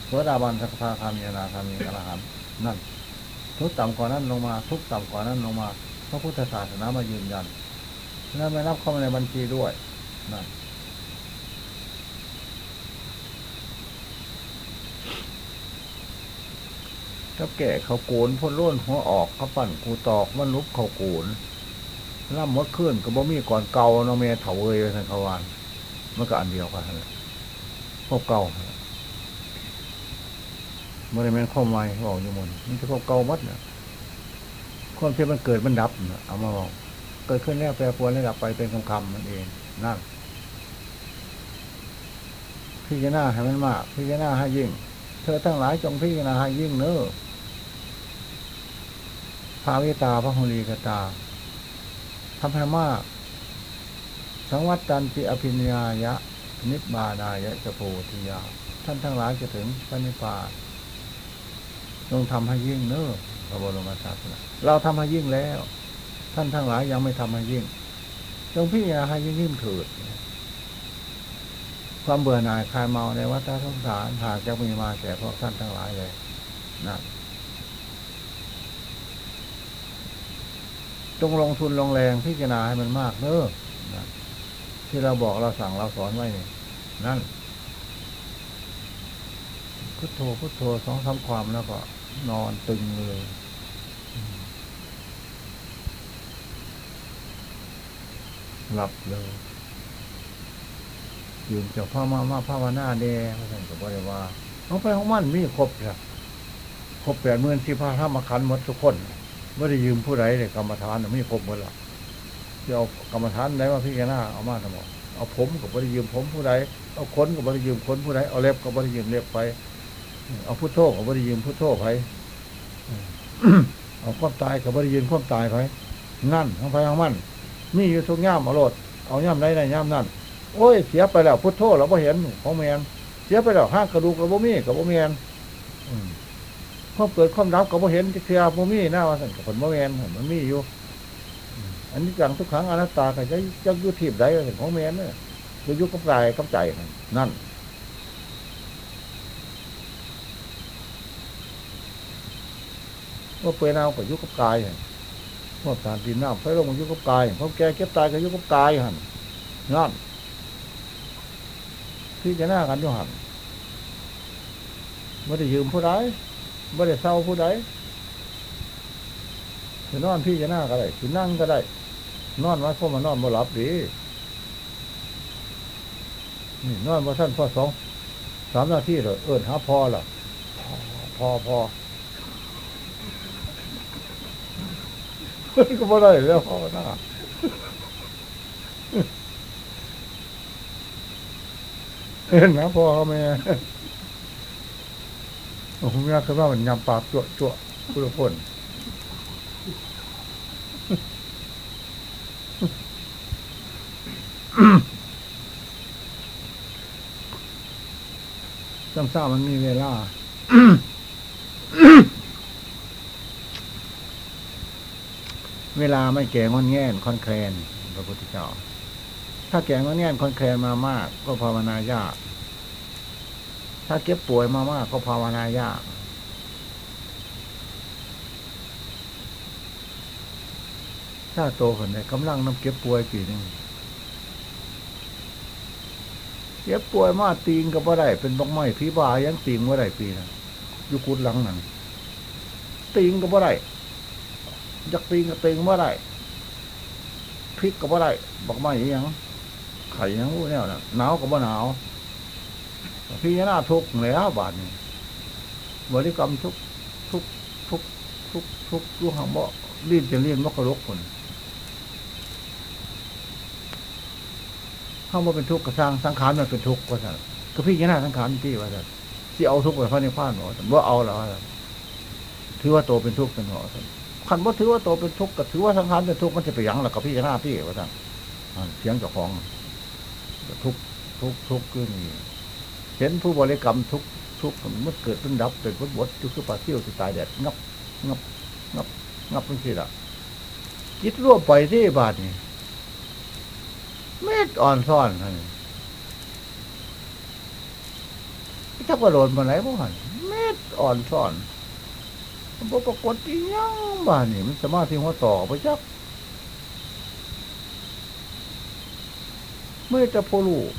โสดาบันตะกตาคามีนาคามีพระอรหันต์นั่น ทุกต่ำกว่านั้นลงมา ทุกต่ำกว่านั้นลงมา พระพุทธศาสนามายืนยันนั้นไม่นับเข้ามาในบัญชีด้วยนั่นถ้าแก่เขาโกนพ่นร่นหัวออกเขาปั่นกูตอกมันลุกเขาโกน ล่ำมดขึ้นก็บ่มีก่อนเก่าเนาเมเถาเวยทันเขาวานมันก็อันเดียวกันพวกเก่าเมื่อไรแม่นข้อไม้บอกอยู่มนมันจะพวกเก่ามัดเนี่ยความที่มันเกิดมันดับเอามาบอกเกิดขึ้นแล้วแปรปรวนแล้วดับไปเป็นคำคำมันเองนั่นพี่จะหน้าให้มันมากพี่จะหน้าให้ยิ่ง เธอทั้งหลายจงพี่จะหน้าให้ยิ่งเนอะภาวิตาพระหุลีกตา ทำให้มาก สังวัตตันติอภิญญายะ นิบาดายะจะโพธิยา ท่านทั้งหลายจะถึงพระนิพพานจงทำให้ยิ่งเนอ้อพระบรมศาสนาเราทำให้ยิ่งแล้ว ท่านทั้งหลายยังไม่ทำให้ยิ่ง จงพิจารณาให้ยิ่งยิ่งเถิดความเบื่อหน่ายคลายเมาในวัฏสงสารหากจะมีมาแก่พวกท่านทั้งหลายเลยนะ จงลงทุนลงแรงพิจารณาให้มันมากเนอะที่เราบอกเราสั่งเราสอนไว้เนี่ยนั่น พุทโธพุทโธสองทำความแล้วก็ นอนตึงเลยหลับเลยยืนจากพ่อมามาภาวนาเดพระท่านก็บอกเลยว่าเอาไปของมันมีครบเลยครบแปดหมื่นที่พระธรรมขันธ์หมดทุกคน ไม่ได้ยืมผู้ใดเลยกรรมฐานไม่ครบหมดละจะเอากรรมฐานไหนมาพิจารณาเอามาทั้งหมดเอาผมกับบริยืมผมผู้ใดเอาขนกับบริยืมขนผู้ใดเอาเล็บกับบริยืมเล็บไป เอาพุทโธกับบริยืมพุทโธไปเอาความตายกับบริยืมความตายไปนั่นของไปของมันมีอยู่ทุกย่ามเอาโลดเอาย่ามใดในย่ามนั่นโอ้ยเสียไปแล้วพุทโธเราไม่เห็นของแมนเสียไปแล้วห้างกระดูกกับบ่มีกับบ่แมนอื ความเกิดความดับกับบ่เห็นเสียบ่มีหน้าว่าสั่นกับผลบ่แมนมันมีอยู่ อันนี้จังทุกครั้งอนัตตาก็จะจะยุทีบใดว่าสั่นของแมนเนี่ยจะอยุกับกายกับใจนั่นว่าเปรนเอากับอยุกับกายหั่นว่าสารดินน้ำไฟลงกับอยุกับกายความแก่เก็บตายกับอยุกับกายหันนั่นพี่จะหน้ากันอยู่หันไม่ได้ยืมผู้ใด ไม่ได้เศร้าผู้ใดจะนอนพี่จะหน้าก็ได้จะนั่งก็ได้ นอนไว้พวกมันนอนมาหลับดีนี่นอนมาสั้นพอสองสามนาทีเลยเอิญหาพอล่ะ พอพอพอก็ไม่ได้แล้วพอหน้าเห็นนะพ่อเขาแม่ ผมยากคิดว่ามันยำปากจั่วจั่วพุทธพลจำทราบมันมีเวลาเวลาไม่แก่งอนแง่นคอนแคลนพระพุทธเจ้า ถ้าแก่งอนแง่นคอนแคลนมามาก ก็ภาวนายาก ถ้าเก็บป่วยมามากก็ภาวนายากถ้าโตขึ้นในกำลังน้ำเก็บป่วยปีหนึงเก็บป่วยมาตีงกับว่าได้เป็นบักไม้ผีบายังตีงว่าได้ปีนะยู่กุดหลังนั่นตีงกับว่าได้อยากตีงกับตีงว่าได้พริกกับว่าได้บักไม้ยังไข่ยังรู้แนวน่ะหนาวกับว่าหนาว พี่หน้าทุกข์แล้วบาดนี้บริกรรมทุกทุกทุกทุกทุกลูกหางบ่รีดจะเรียนมกรกคนเข้ามาเป็นทุกข์กระสางสังขารมันเป็นทุกข์ว่าสันก็พี่หน้าสังขารที่ว่าสันที่เอาทุกข์ไปพระนิพพานหรอสันว่าเอาแล้วถือว่าโตเป็นทุกข์เป็นหรอสันคันว่าถือว่าโตเป็นทุกข์ก็ถือว่าสังขารเป็นทุกข์มันจะไปยังหรอกับพี่หน้าพี่ว่าสันอ่าเสียงเจ้าของทุกข์ทุกข์ทุกข์ก็มี เห็นผู้บริกรรมทุกทุกมันเกิดเป็นดับเป็นวัฏวัฏจุกปลาเที่ยวที่ตายแดดงับงับงับงับเป็นสิละจิตร่วมไปที่บาทนี่เม็ดอ่อนซ่อนท่านถ้ากระโดดมาไหนพวกหันเม็ดอ่อนซ่อนมันบ่ปรากฏอีหยังบาทนี่มันสามารถที่หัวต่อไปจักไม่จะพอลูก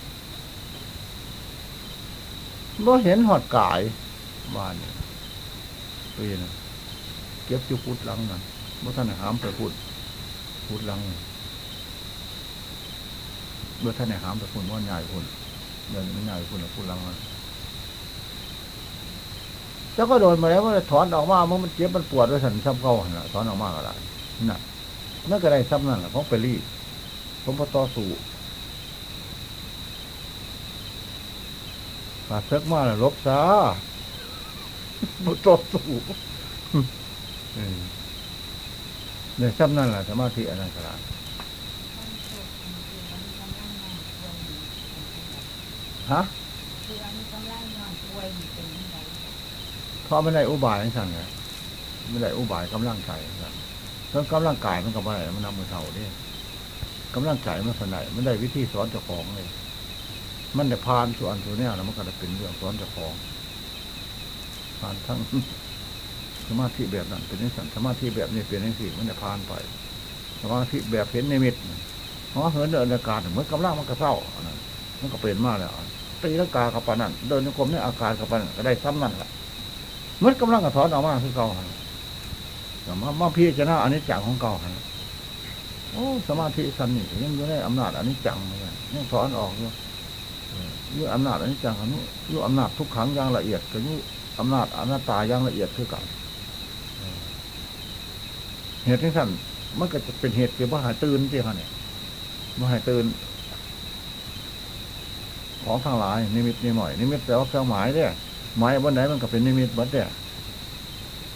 บ่เห็นหอดกายบ้านนี่ปีนะเก็บจุกุดหลังนั่นบ่ท่านได้หามไปพูดพูดหลังเมื่อท่านได้หามไปพูดว่าใหญ่พูดเดินไม่ใหญ่พูดนะพูดหลังมันแล้วก็โดนมาแล้วว่าถอนออกมามันเจ็บมันปวดด้วยสันซ้ำเก่าหันละถอนออกมาก็ได้นั่นนั่นก็ได้ซ้ำนั่นแหละของไปรีผมพอต่อสู้ ปาดเพิกมาแล้วลบซะมุตบสูเนี่ยซ้ำนั่นแหละสมาธิอันนั้นกระฮะเพราะไม่ได้อุบายทั้งสั่งไงไม่ได้อุบายกำลังใจครับแล้วกำลังกายมันกับอะไรมันนำมือเท่าดิกำลังใจมันสนไหนมันได้วิธีสอนเจ้าของเลย มันจะพานส่วนตัวเนี้ยแล้วมันก็จะเป็นเรื่องสอนเจ้าของพานทั้งสมาธิแบบนั้นเป็นนิสัยสมาธิแบบนี้เป็นนิสัยมันจะพานไปสมาธิแบบเห็นในมิตรเพราะเหินเดินอากาศเหมือนกำลังมันก็เศร้ามันก็เป็นมากแล้วตีลังกากับปานั่นเดินโยกรมในอากาศกับปานั่นก็ได้ซ้ำนั่นแหละเมันกำลังกระถอนออกมาคือเก่าแต่มามาพี่จะน่าอันนี้จังของเก่าโอ้สมาธิสันนี่ยังอยู่ในอำนาจอันนี้จังเลยยังถอนออกอยู่เอออ ยู่อำนาจอนนี้จังอันนี้ยู่อำนาจทุกขังอย่างละเอียดกับยู่อำนาจอนัตตาอย่างละเอียดคือกันเหตุที่สั่นมันก็จะเป็นเหตุเกี่ยวกับหายตื่นที่เขาเนี่ยมาหายตื่น ของทั้งหลาย นิมิตนิหน่อย นิมิตแปลว่าเครื่องหมายเนี่ยหมายวันไหนมันก็เป็นนิมิตบัดเนี่ย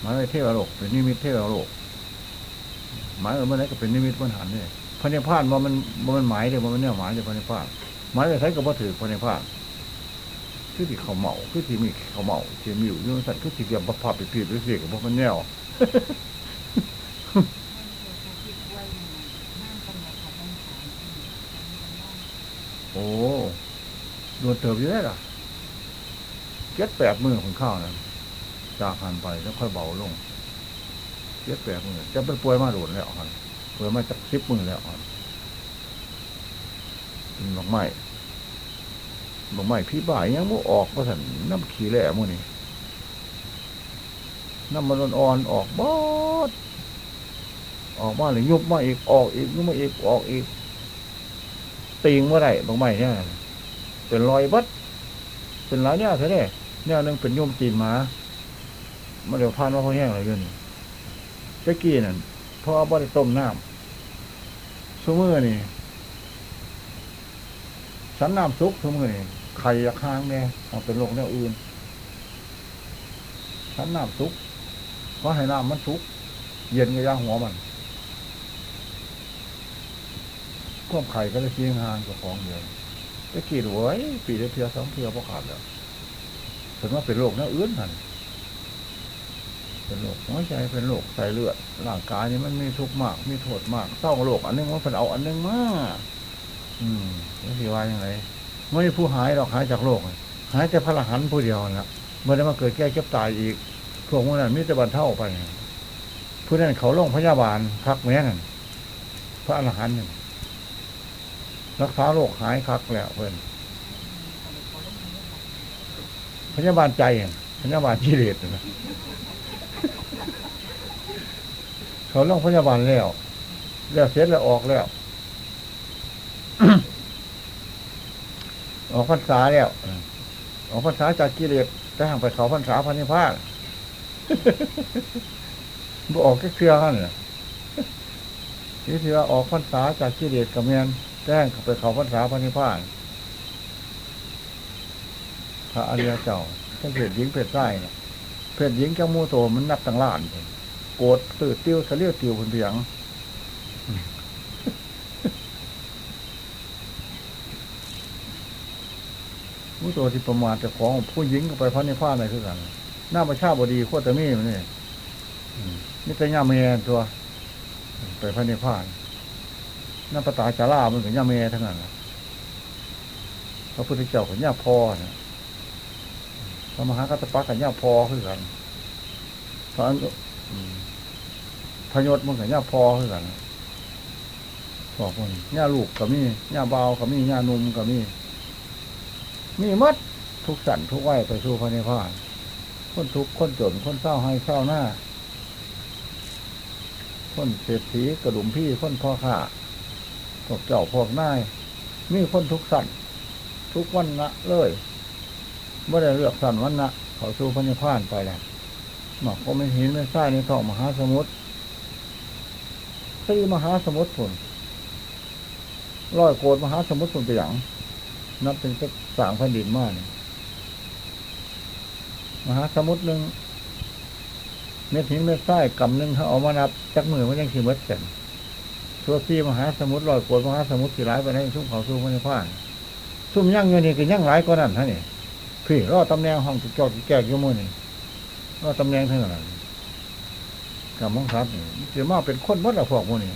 หมายเทวโลกเป็นนิมิตเทวโลกหมายวันไหนก็เป็นนิมิตวันหันเนี่ยพระนิพพานว่ามันว่ามันหมายเดียว่ามันเนี่ยหมายเดียวพระนิพพาน หมายไปใช้กับว่าถือพระนิพพานคือที่เขาเมาคือที่มีเขาเมาที่มีอยู่อยุ่งสัตว์คือที่เกี่ยวกับภาพไปผิดหรือเสียกับพวกมันแนวโอ้โดนเติบเยอะล่ะเจ็ดแปดมือของข้าวนะจากหันไปแล้วค่อยเบาลงเจ็ดแปดมือจะเป็นป่วยมาโดนแล้วหันป่วยมาจากสิบมือแล้วหัน เป็นอกไม้ดอกไม้พี่บ่ายยังมูออกมาสันน้ำขี้แหล่มูนี่น้ำมันอ่อนออกบอดออกมาเลยยุบมาอีกออกอีกยุบมาอีกออกอีกตีงเมื่อไร่ดอกไม้เนี่ยเป็นรอยบัดเป็นหลายเนี่ยเท่านี้เนี่ยนึงเป็นโยมจีนหมามาเดี๋ยวพานว่าเขาแห้งอะไรกันตะกี้นั่นพราะว่าบ่ได้ต้มน้ำซุมือนี่ สันน้ำซุกซุมือนี่ไข่ค้างเนี่ยเอาเป็นโรคแนวอื่น สันน้ำซุกเพราะให้น้ำมันซุก เย็นก็ย่างหัวมันควบไข่ก็เลยเชียงหางกับของเดียวตะกี้รวยปีละเพียสองเพียพอขาดแล้วถึงว่าเป็นโรคเนื้ออื้นหันเป็นโรคหัวใจเป็นโรคใส่เลือดร่างกายนี่มันมีทุกข์มาก มีโทษมากเศร้าโรคอันนึงว่าเป็นเอาอันนึงมาก อืมแล้วสิว่ายังไงไม่ผู้หายหรอกหายจากโรคหายแต่พระรหันต์ผู้เดียวนะเมื่อได้มาเกิดแก้เก็บตายอีกพวกนั้นมิตรบันเท่าไปผู้นั้นเขาลงพยาบาลพักแม่นั่นพระอรหันต์รักษาโรคหายคักแล้วเพื่อนพยาบาลใจพยาบาลกิเลสนะเขาลงพยาบาลแล้วแล้วเสร็จแล้วออกแล้ว ออกพรรษาแล้วออกพรรษาจากกิเลสแต่ห่างไปเขาพรรษาพันธิพานบออกแค่เครือนั่นแหละที่ที่ว่าออกพรรษาจากกิเลสกับเมียนแจ้งไปเขาพรรษาพันธิพานพระอริยเจ้าทั้งเพศหญิงเพศชายเนี่ยเพศหญิงเจ้ามูโตมันนับตั้งล้านพุ่นโกรธตื่นติ้วเสลียวติ้วคนเพียง มูโตที่ประมาทจะของผู้หญิงก็ไปพันในผ้าไหนคือกันหน้าประชาบดีโคตรมีมันนี่นี่แต่ย่าเมยตัว ไปพันในผ้าหน้าประตาจารามันเป็นย่าเมยทั้งนั้นพระพุทธเจ้ากับย่าพ่อนะพระมหากัตปักกับย่าพ่อคือกันพระอันอืมพยศมันกับย่าพ่อคือกันบอกมันย่าลูกกับมีย่าเบากับมีย่านุ่มกับมี มีมัดทุกสันทุกไหวไปสู่พระนิพพานคนทุกข์คนจนคนเศร้าให้เศร้าหน้า คนเศรษฐีกระดุมพี่คนพ่อข้าพวกเจ้าพวกนาย มีคนทุกสันทุกวันนะเลยไม่ได้เลือกสันวันนะเขาสู่พระนิพพานไปแล้วหมอกก็ไม่เห็นไม่ทราในท้องมหาสมุทรสี่มหาสมุทรผลร้อยโกดมหาสมุทรผลไปอย่างนับเป็นสัก สามแผ่นดินมากเนี่ยมหาสมุทรหนึ่งเม็ดหินเม็ดทรายกำหนึ่งเขาเอามานับจักมือมันยังขีมัดกันตัวซีมหาสมุทรลอยโกดมหาสมุทรสี่หลายไปในซุ้มเขาสู้พระนิพพานซุ่มยั่งเงินนี่ก็ยั่งหลายกว่านั้นฮะนี่พี่รอตำแหน่งห้องจุกจอกแก่อยุ่มือนี่รอตำแหน่งเท่านั้นกับมองครับนี่เดี๋ยวมาเป็นคนวัดละพวกพวกนี้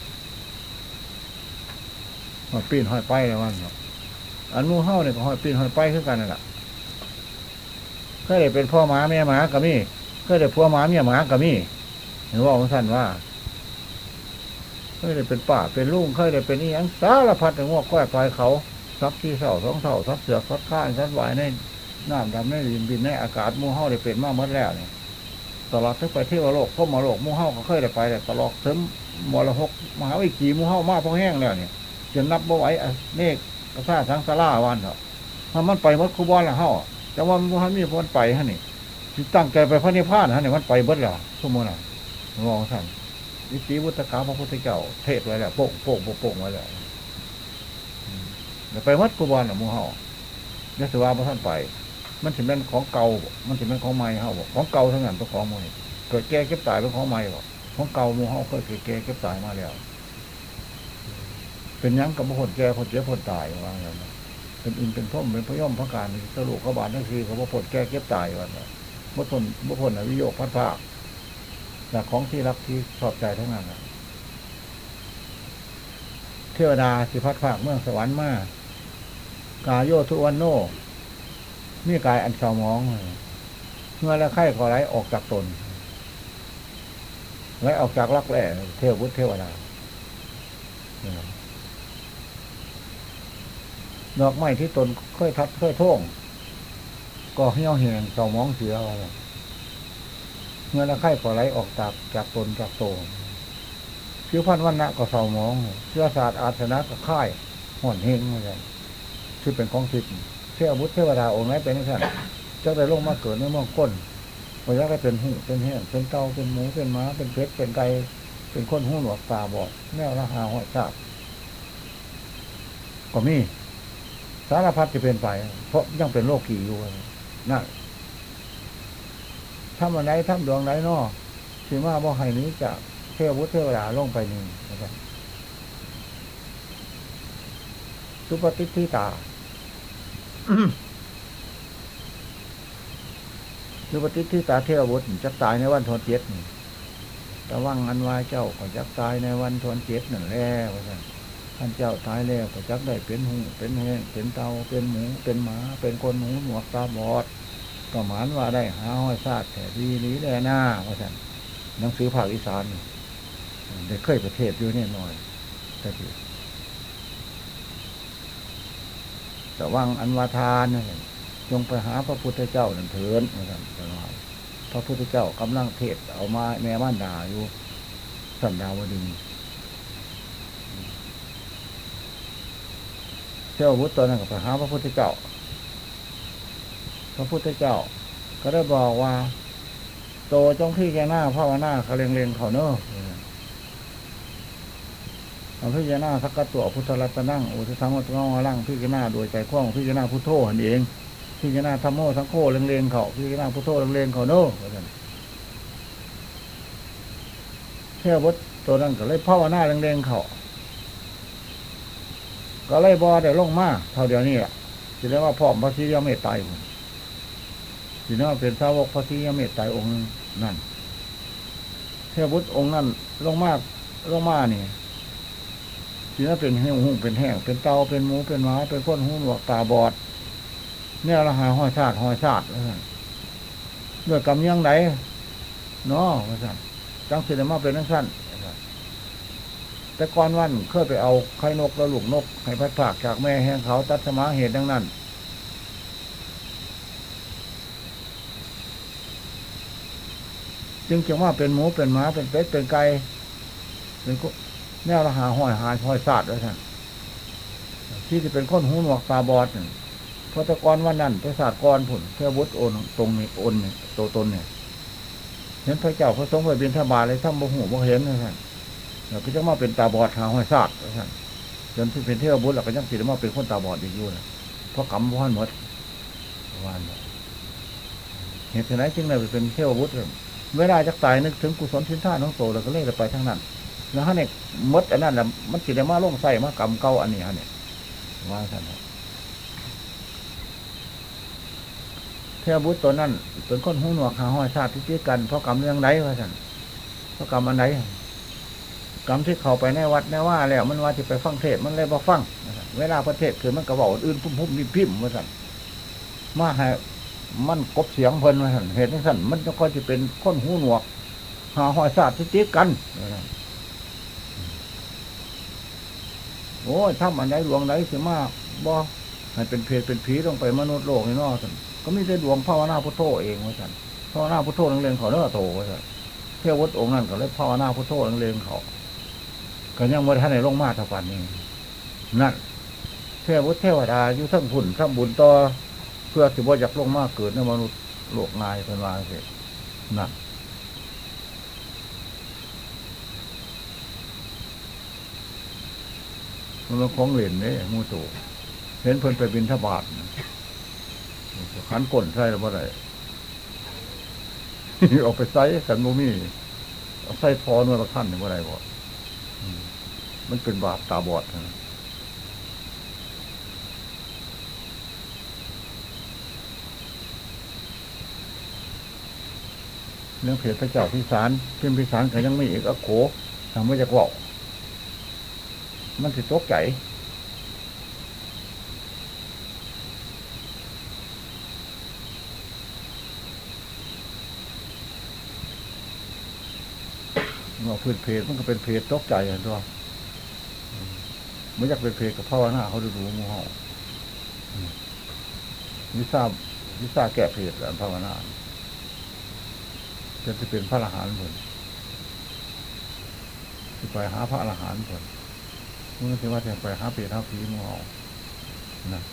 มาปีนห้อยไปแล้ววันเนาะ อันมูเฮ้าเนี่ยก็หอยปีนหอยไปคือกันนั่นแหละเคยได้เป็นพ่อหมาแม่หมากับมี่เคยได้พ่อหมาเมียหมากับมี่เห็นว่าของท่านว่าเคยได้เป็นป่าเป็นลุงเคยได้เป็นนี่ยังสารพัดถึงว่าก้อยปลายเขาสซับที่เสาสองเสาซับเสือซัดข้านซัดไหวในน้ำดำในดินบินในอากาศมูเฮ้าได้เป็นมากหมดแล้วเนี่ยตลอดทั้งไปเที่ยวโลกพ่อมาโลกมูเฮ้าก็เคยได้ไปแต่ตลอดถึงมรหกมหาวิจีมูเฮ้ามาพอแห้งแล้วเนี่ยจะนับบ่ไหวเนก กระซ่าสังสาราวันเถอะถ้ามันไปหมดคูบอลละเฮาอะแต่ว่ามันมีคนไปฮะนี่ที่ตั้งใจไปพระนิพพานฮะนี่มันไปเบิดล้วสมมติน่ะมองท่านวิจีวุฒกาพระพุทธเจ้าเทศไว้แล้วโป่งโป่งโป่งไว้แล้วไปหมดคูบอลละหมู่เฮาเดี๋ยวสว่าพระท่านไป มันถึงเป็นของเก่า มันถึงเป็นของใหม่เฮาบอกของเก่าทั้งนั้นเป็นของใหม่เกิดแก่เก็บตายเป็นของใหม่บอกของเก่ามูเฮาเคยเกิดแก่เก็บตายมาแล้ว เป็นยังกับบุคคลแก่คนเจ็บคนตายว่าอย่างนั้นเป็นอินเป็นพ่มเป็นพย่อมพระการสรุปขบาลนั่นคือเขาบุคคลแก่เก็บตายวันนั้นบุคคลบุคคลวิโยคพัดภาคแต่ของที่รักที่ชอบใจทั้งนั้นเทวดาสิพัดภาคเมืองสวรรค์มากกายโยทุวันโนมีกายอันเศร้ามองเมื่อละไข่ขอไหลออกจากตนไหลออกจากรักแร่เทวบุตรเทวดา ดอกไม้ที่ตนเคยทัดเคยท่งก็เหี่ยวแหงเศร้าหมองเสียอะไรเมื่อละไข่ขอไหลออกจากจากตนจากโตผิวพันวันนะก็เศร้าหมองเชื้อศาสตร์อาสนะก็ค่ายห่อนเฮงเหมือนกันที่เป็นของทิพย์เทวบุตรเทวดาองค์ไหนเป็นนั่นเจ้าได้ลงมาเกิดในเมืองก้นพอยักได้เป็นหูเป็นแห้งเป็นเต่าเป็นหมูเป็นม้าเป็นเพชรเป็นไก่เป็นคนหูหนวกตาบอดแนวละหาหัวชาบก็มี สารพัดจะเป็นไป เพราะยังเป็นโลกีอยู่นั่นถ้ามันไหนถ้าดวงไหนนอสิมาบ่ให้นี้จากเทวบุตรเทวดาลงไปนี่นะครับสุปฏิทิตาคือปฏิทิตาเทวบุตรจะตายในวันทนเจ็ดนี่แต่ว่างอันวายเจ้าก็จักตายในวันทนเจ็ดนั่นแหละว่า ท่านเจ้าตายแล้วก็จักได้เป็นหูเป็นแห้งเป็นเตาเป็นหมูเป็นหมา เป็นคนหูหนวกตาบอดก็หมานว่าได้หาห้อยซาดแต่ดีนี้แลหน้าว่าท่านหนังสือภาคอีสานได้เคยประเทศอยู่เนี่ยหน่อยแต่ทีแต่ว่างอันวาทานนั่จงไปหาพระพุทธเจ้านั่นเถินนะครับตลอดพระพุทธเจ้ากำลังเทศเอามาแม่บ้านด่าอยู่สันดาวดึง เจ้าวุฒิตอนนั้นก็ไปหาพระพุทธเจ้า พระพุทธเจ้า ก็ได้บอกว่า โตจงพี่แกหน้าภาวนาเขาเรียงเรียงเขาเนอะพี่แกหน้าสักกะตัวพุทธรัตนั่งอุทธังวัตถุงลังพี่แกหน้าโดยใจกว้างพี่แกหน้าพุทโธหันเองพี่จะน่าธรรมโมสังโฆเรียงเขาพี่จะน่าพุทโธเรียงเขาโน่เที่ยววัดตัวนั้นก็เลยพ่อว่าหน้าเรียงเขา ก็เลยบอเดี๋ยวลงมาเท่าเดียวนี้แหละสิเรียกว่าพ่อมพระศรียเมตไตรสิเรียกว่าเป็นสาวกพระศรียเมตไตรองค์นั่นเทวบุตรองค์นั่นลงมาลงมานี่สิเรียกเป็นแห้งหุ่งเป็นแห้งเป็นเตาเป็นหมูเป็นหมาเป็นคนหูหนวกตาบอดเนี่ยเราหาห้อยชาติห้อยชาติด้วยกำยังไหนเนาะว่าสั่นจังสิได้มาเป็นนักสั้น แต่ก่อนวันเคยไปเอาไข่นกแล้วลูกนกให้พัดผากจากแม่แห้งเขาตัดสมาเหตุดังนั้นจึงจะว่าเป็นหมูเป็นหมาเป็นเป็ดเป็นไก่เป็นแนวเราหาห้อยหายห้อยศาสตร์แล้วท่านที่จะเป็นคนหูหนวกตาบอดเพระตะกรว่านั่นพระศาสตร์กรผุนเพื่อวุฒิโอนตรงนี้โอนเนี่ยตัวตนเนี่ยเห็นพระเจ้าพระสงฆ์ไปบินทบาทเลยท่านบ่หูบ่เห็นนะท่าน เราก็จะมาเป็นตาบอดหาห้อยซากนะท่านจนที่เป็นเทวบุตรเราก็ยังสิมาเป็นคนตาบอดอีกอยู่นะเพราะกรรมพ่อนหมดวานเหตุไหนจึงได้เป็นเทวบุตรเวลาจะตายนึกถึงกุศลชินท่าน้องโตเราก็เล่ยไปทั้งนั้นแล้วฮะเนี่ยมดอันนั้นแหละมันสิได้มาลงใส่มากรรมเก่าอันนี้ฮะเนี่ยว่าท่านเทวบุตรตัวนั้นเป็นคนหูหนวกหาห้อยชาติที่เจกันเพราะกรรมเรื่องไหนวะท่านเพราะกรรมอันไหน กรรมที่เขาไปในวัดในว่าแล้วมันว่าจะไปฟังเทศมันเลยบ่ฟังเวลาประเทศคือมันกระบอกอื่นพุ่มพุ่มพิมพิมวะท่นมาให้มันกบเสียงเพลินวะท่นเหตุนี้ท่นมันจะค่อยจะเป็นคนหูหนวก หาหอยชาติที่เจกันโอ้ยทำอันไหนหลวงไหนสิมากบ่ให้เป็นเพศเป็นผีลงไปมนุษย์โลกนี่นอสั่นก็ไม่ได้ดวงภาวนาพุทโธเองว่าสั่นภาวนาพุทโธนังเลงเขาเนื้อโตว่าสั่นเทววัดองค์นั้นก็เลยภาวนาพุทโธนังเลงเขา ก็ยังว่าท่านในลงมาเท่ากันนี้นั่นเทววัดเทวดาอยู่ทั้งผุ่นทั้งบุญต่อเพื่อสิบ่อยากลงมากเกิดในมนุษย์โลกนายเป็นว่าสินั่นมันเป็นของเหรียญเนี่ยมูตูเห็นเพิ่นไปบินทบาทขันก้นใช่หรือเปล่าไรออกไปไซสันโมมี่เอาไซทอนมาขั้นหรือว่าไรบ่ มันเป็นบาปตาบอดนะเรื่องเพจพระเจ้าพิสารพิมพิสารก็ยังไม่อีกอโขทำไม่จะกบอกมันสิตกใจเราพื้นเพจมันก็เป็นเพจตกใจกันด้วยไม่อยากเป็นเพจกับพ่อหน้าเขาดูดูมูเห่าวิซ่าวิซ่าแก้เพจแล้วภาวนาจะจะเป็นพระอรหันต์ผลจะไปหาพระอรหันต์ผลมันก็จะว่าจะไปหาเพจหาผีมูเห่านะ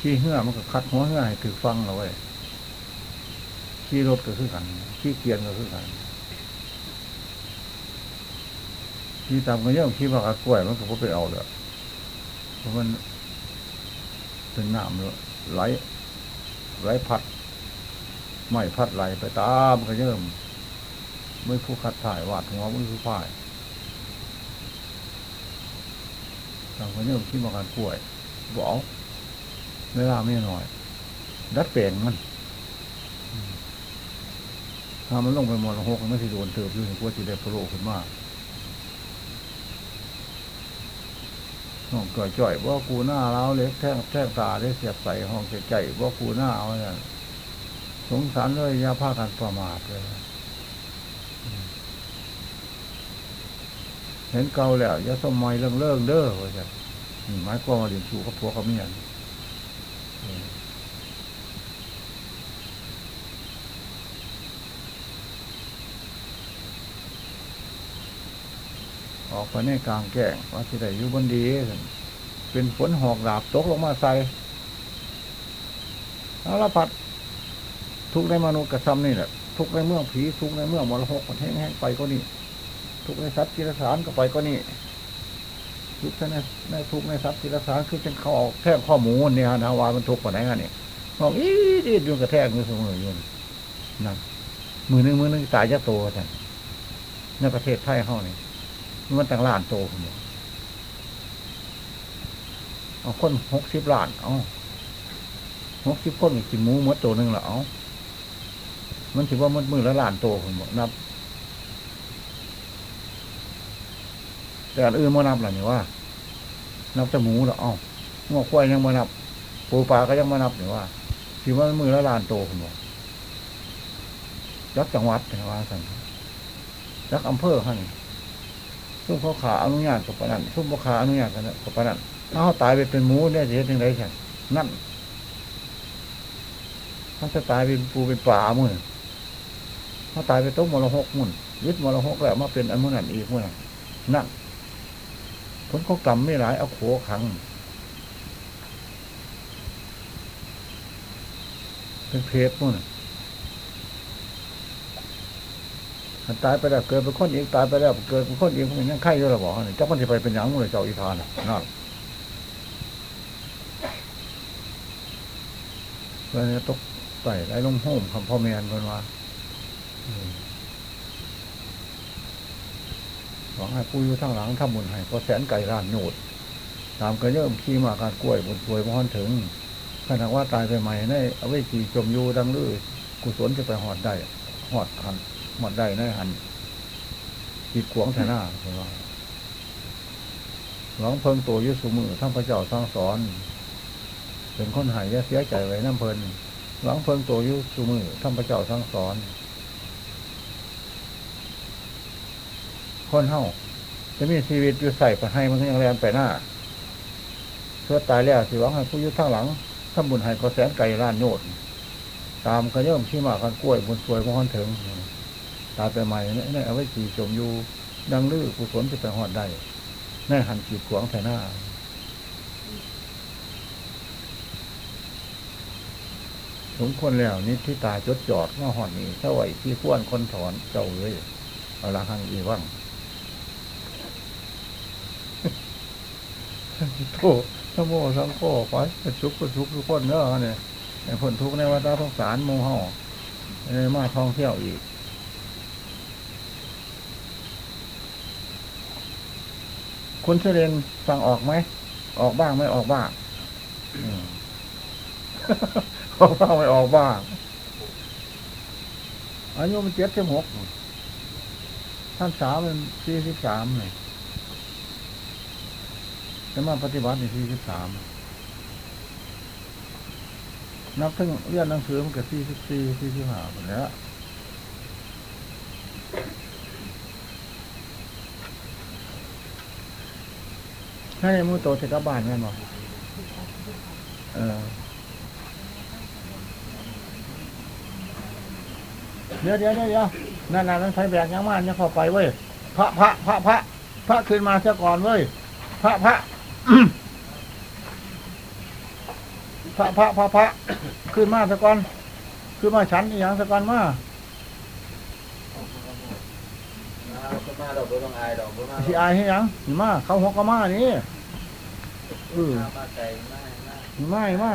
ขี่เหื่อมันก็คัดหัวเหื่อให้ถือฟังเราไว้ ขี่รถก็คือกันขี่เกียนก็คือกันขี่ตามกันเยอะขี่บากกล้วยมันก็บ่ไปเอาเลยเพราะมันเป็นน้ำเลยไหลไหลพัดไม่พัดไหลไปตามกันเยอะไม่ผู้ขัดถ่ายวาดหัวไม่ผู้พ่ายตามกันเยอะขี่บากกล้วยบอกเวลาไม่น้อย ดัดเปลี่ยนมัน ถ้ามันลงไปมรหกมันสิโดนเติบอยู่ถึงกว่าสิได้โผล่ขึ้นมาห้องก่อยจ่อยว่ากูหน้าเล้าเล็กแท่งแท่งตาได้เสียบใส่ห้องใจว่ากูหน้าเอาเนี่ยสงสารเลยยาผ้ากันประมาทเลยเห็นเก่าแล้วยาสมัยเรื่องเลิกเด้อว่าจะหมายความว่าเรียนชูกับพวกเขาไม่ยัน ออกไปในกลางแก่งว่าที่ไหนอยู่บนดี เป็นฝนหอกดาบตกลงมาใส่แล้วละพัดทุกในมนุษย์กระซำนี่แหละทุกในเมืองผีทุกในเมืองมรหกมันแห้งๆไปก็นี่ ทุกในสัตว์กิรสารก็ไปก็นี่ทุกในในทุกในทรัพย์ศิลสารคือเป็นเขาออกแท่งข้อมูลเนี่ยนะว่ามันทุกกว่าไหนกันเนี่ยมองอีดีดกระแทกมือเสมออยู่นั่นมือนึงมือนึงตายยะโตกันในประเทศไทยเขานี่ มันต่างล้านโตคนเดียเอาคนหกสิบล้าน เอาหกสิบคนกินหมูมดตัวหนึ่งเหรอเอามันถือว่ามันมือละล้านโตคนบอกนับ แต่อันอื่นมานับหรอเนี่ยว่า นับจะหมูเหรอเอ้างอกควายยังมานับ ปูปลาก็ยังมานับเนี่ยว่าถือว่ามือละลานโตคุณบอกยักจังหวัดเนี่ว่าสั่งยักอำเภอขั้น ซุ่มเขาขาอนุญาตกับปนันซุ่มเขาขาอนุญาตกันกับปนันถ้าเขาตายไปเป็นหมูเนี่ยจะเห็นยังไงแข่นั่นถ้าจะตายเป็นปูเป็นป่ามือถ้าตายไปต้มมรหกมุนยึดมรหกแล้วมาเป็นอันมุนันอีกมุนนั่นผลของกรรมไม่หลายเอาโขขัง เป็นเพศมุ่น มันตายไปแล้วเกิดเป็นคนอีกตายไปแล้วเกิดเป็นคนอีกมันยังไข่อยู่รอบอกเจ้ามันจะไปเป็นหยังเลยเจ้าอีทานนั่นเพราะนี้ตกไต่ไร้ลงโฮมคำพ่อแม่นคนว่าหวังให้ผู้อยู่ทั้งหลังทำบุญให้พราะแสนไก่ร้านโหนดตามกระเยิ่มขี้มาการกล้วยบนป่วยมอนถึงขณะว่าตายไปใหม่ในเอาไว้ขี่จมอยู่ดังลือกุศลจะไปหอดได้หอดหัน หอดได้ในหันขีดขวางแทน่าใช่ไหลวงเพิงตัวยุสุมือท่านพระเจ้าสร้างสอนเป็นคนหายเสียใจไว้น้ำเพลินหลังเพิงตัวยุสุมือท่านพระเจ้าสร้างสอน คนเฮาจะมีชีวิตอยู่ใส่ไปให้มันยังแรงไปหน้าเพื่อตายแล้วสิหวังให้ผู้ยุทธข้างหลังทำบุญให้ก็แสนไก่ล้านโยดตามกระเยิ่มที่มากันกล้วยบนสวยขอนถึง ตายไปใหม่เนี่ยเนี่ยเอาไว้ขี่จมอยู่ ดังลือกุศลจะไปหอดได้แน่หันขีดขวางใส่หน้าสมควรแล้วนิที่ตาจดจอดมาหอดนี้เท่าไหร่ที่ควรคนถอนเจ้าเลยเอาละหังอีว่างโธ่สมโมสังโฆขอให้เป็นสุขเป็นสุขทุกคนเนอะเนี่ยไอ้ผลทุกข์ในวัฏสงสารหมูห่อเอ้มาท่องเที่ยวอีก คุณเสด็จฟังออกไหม ออกบ้างไม่ออกบ้างอออกบ้างไม่ออกบ้างอายุมันเจ็ดสิบหกท่านสาวมันสี่สิบสามเลยแต่มาปฏิบัติในสี่สิบสามนับถึงเรียนหนังสือมันก็สี่สิบสี่สี่สิบห้าหมดแล้ว ถ้าในมือโตจะกบบ้านแม่นบ่เออเดี๋ยวเดี๋ยวเดี๋ยวนั่นน่ะนั่นใช้แบกยังมานยังเข้าไปเว้ยพระพระพระพระพระขึ้นมาเสียก่อนเว้ยพระพระพระพระพระพระขึ้นมาเสียก่อนขึ้นมาฉันอีหยังเสียก่อนมา ก็ มาดอกบัวต้องอายดอกบัวมาสิอายให้หยังสิมา เขาหัวก็มานี่เออมาใจมากมากสิมาอีมา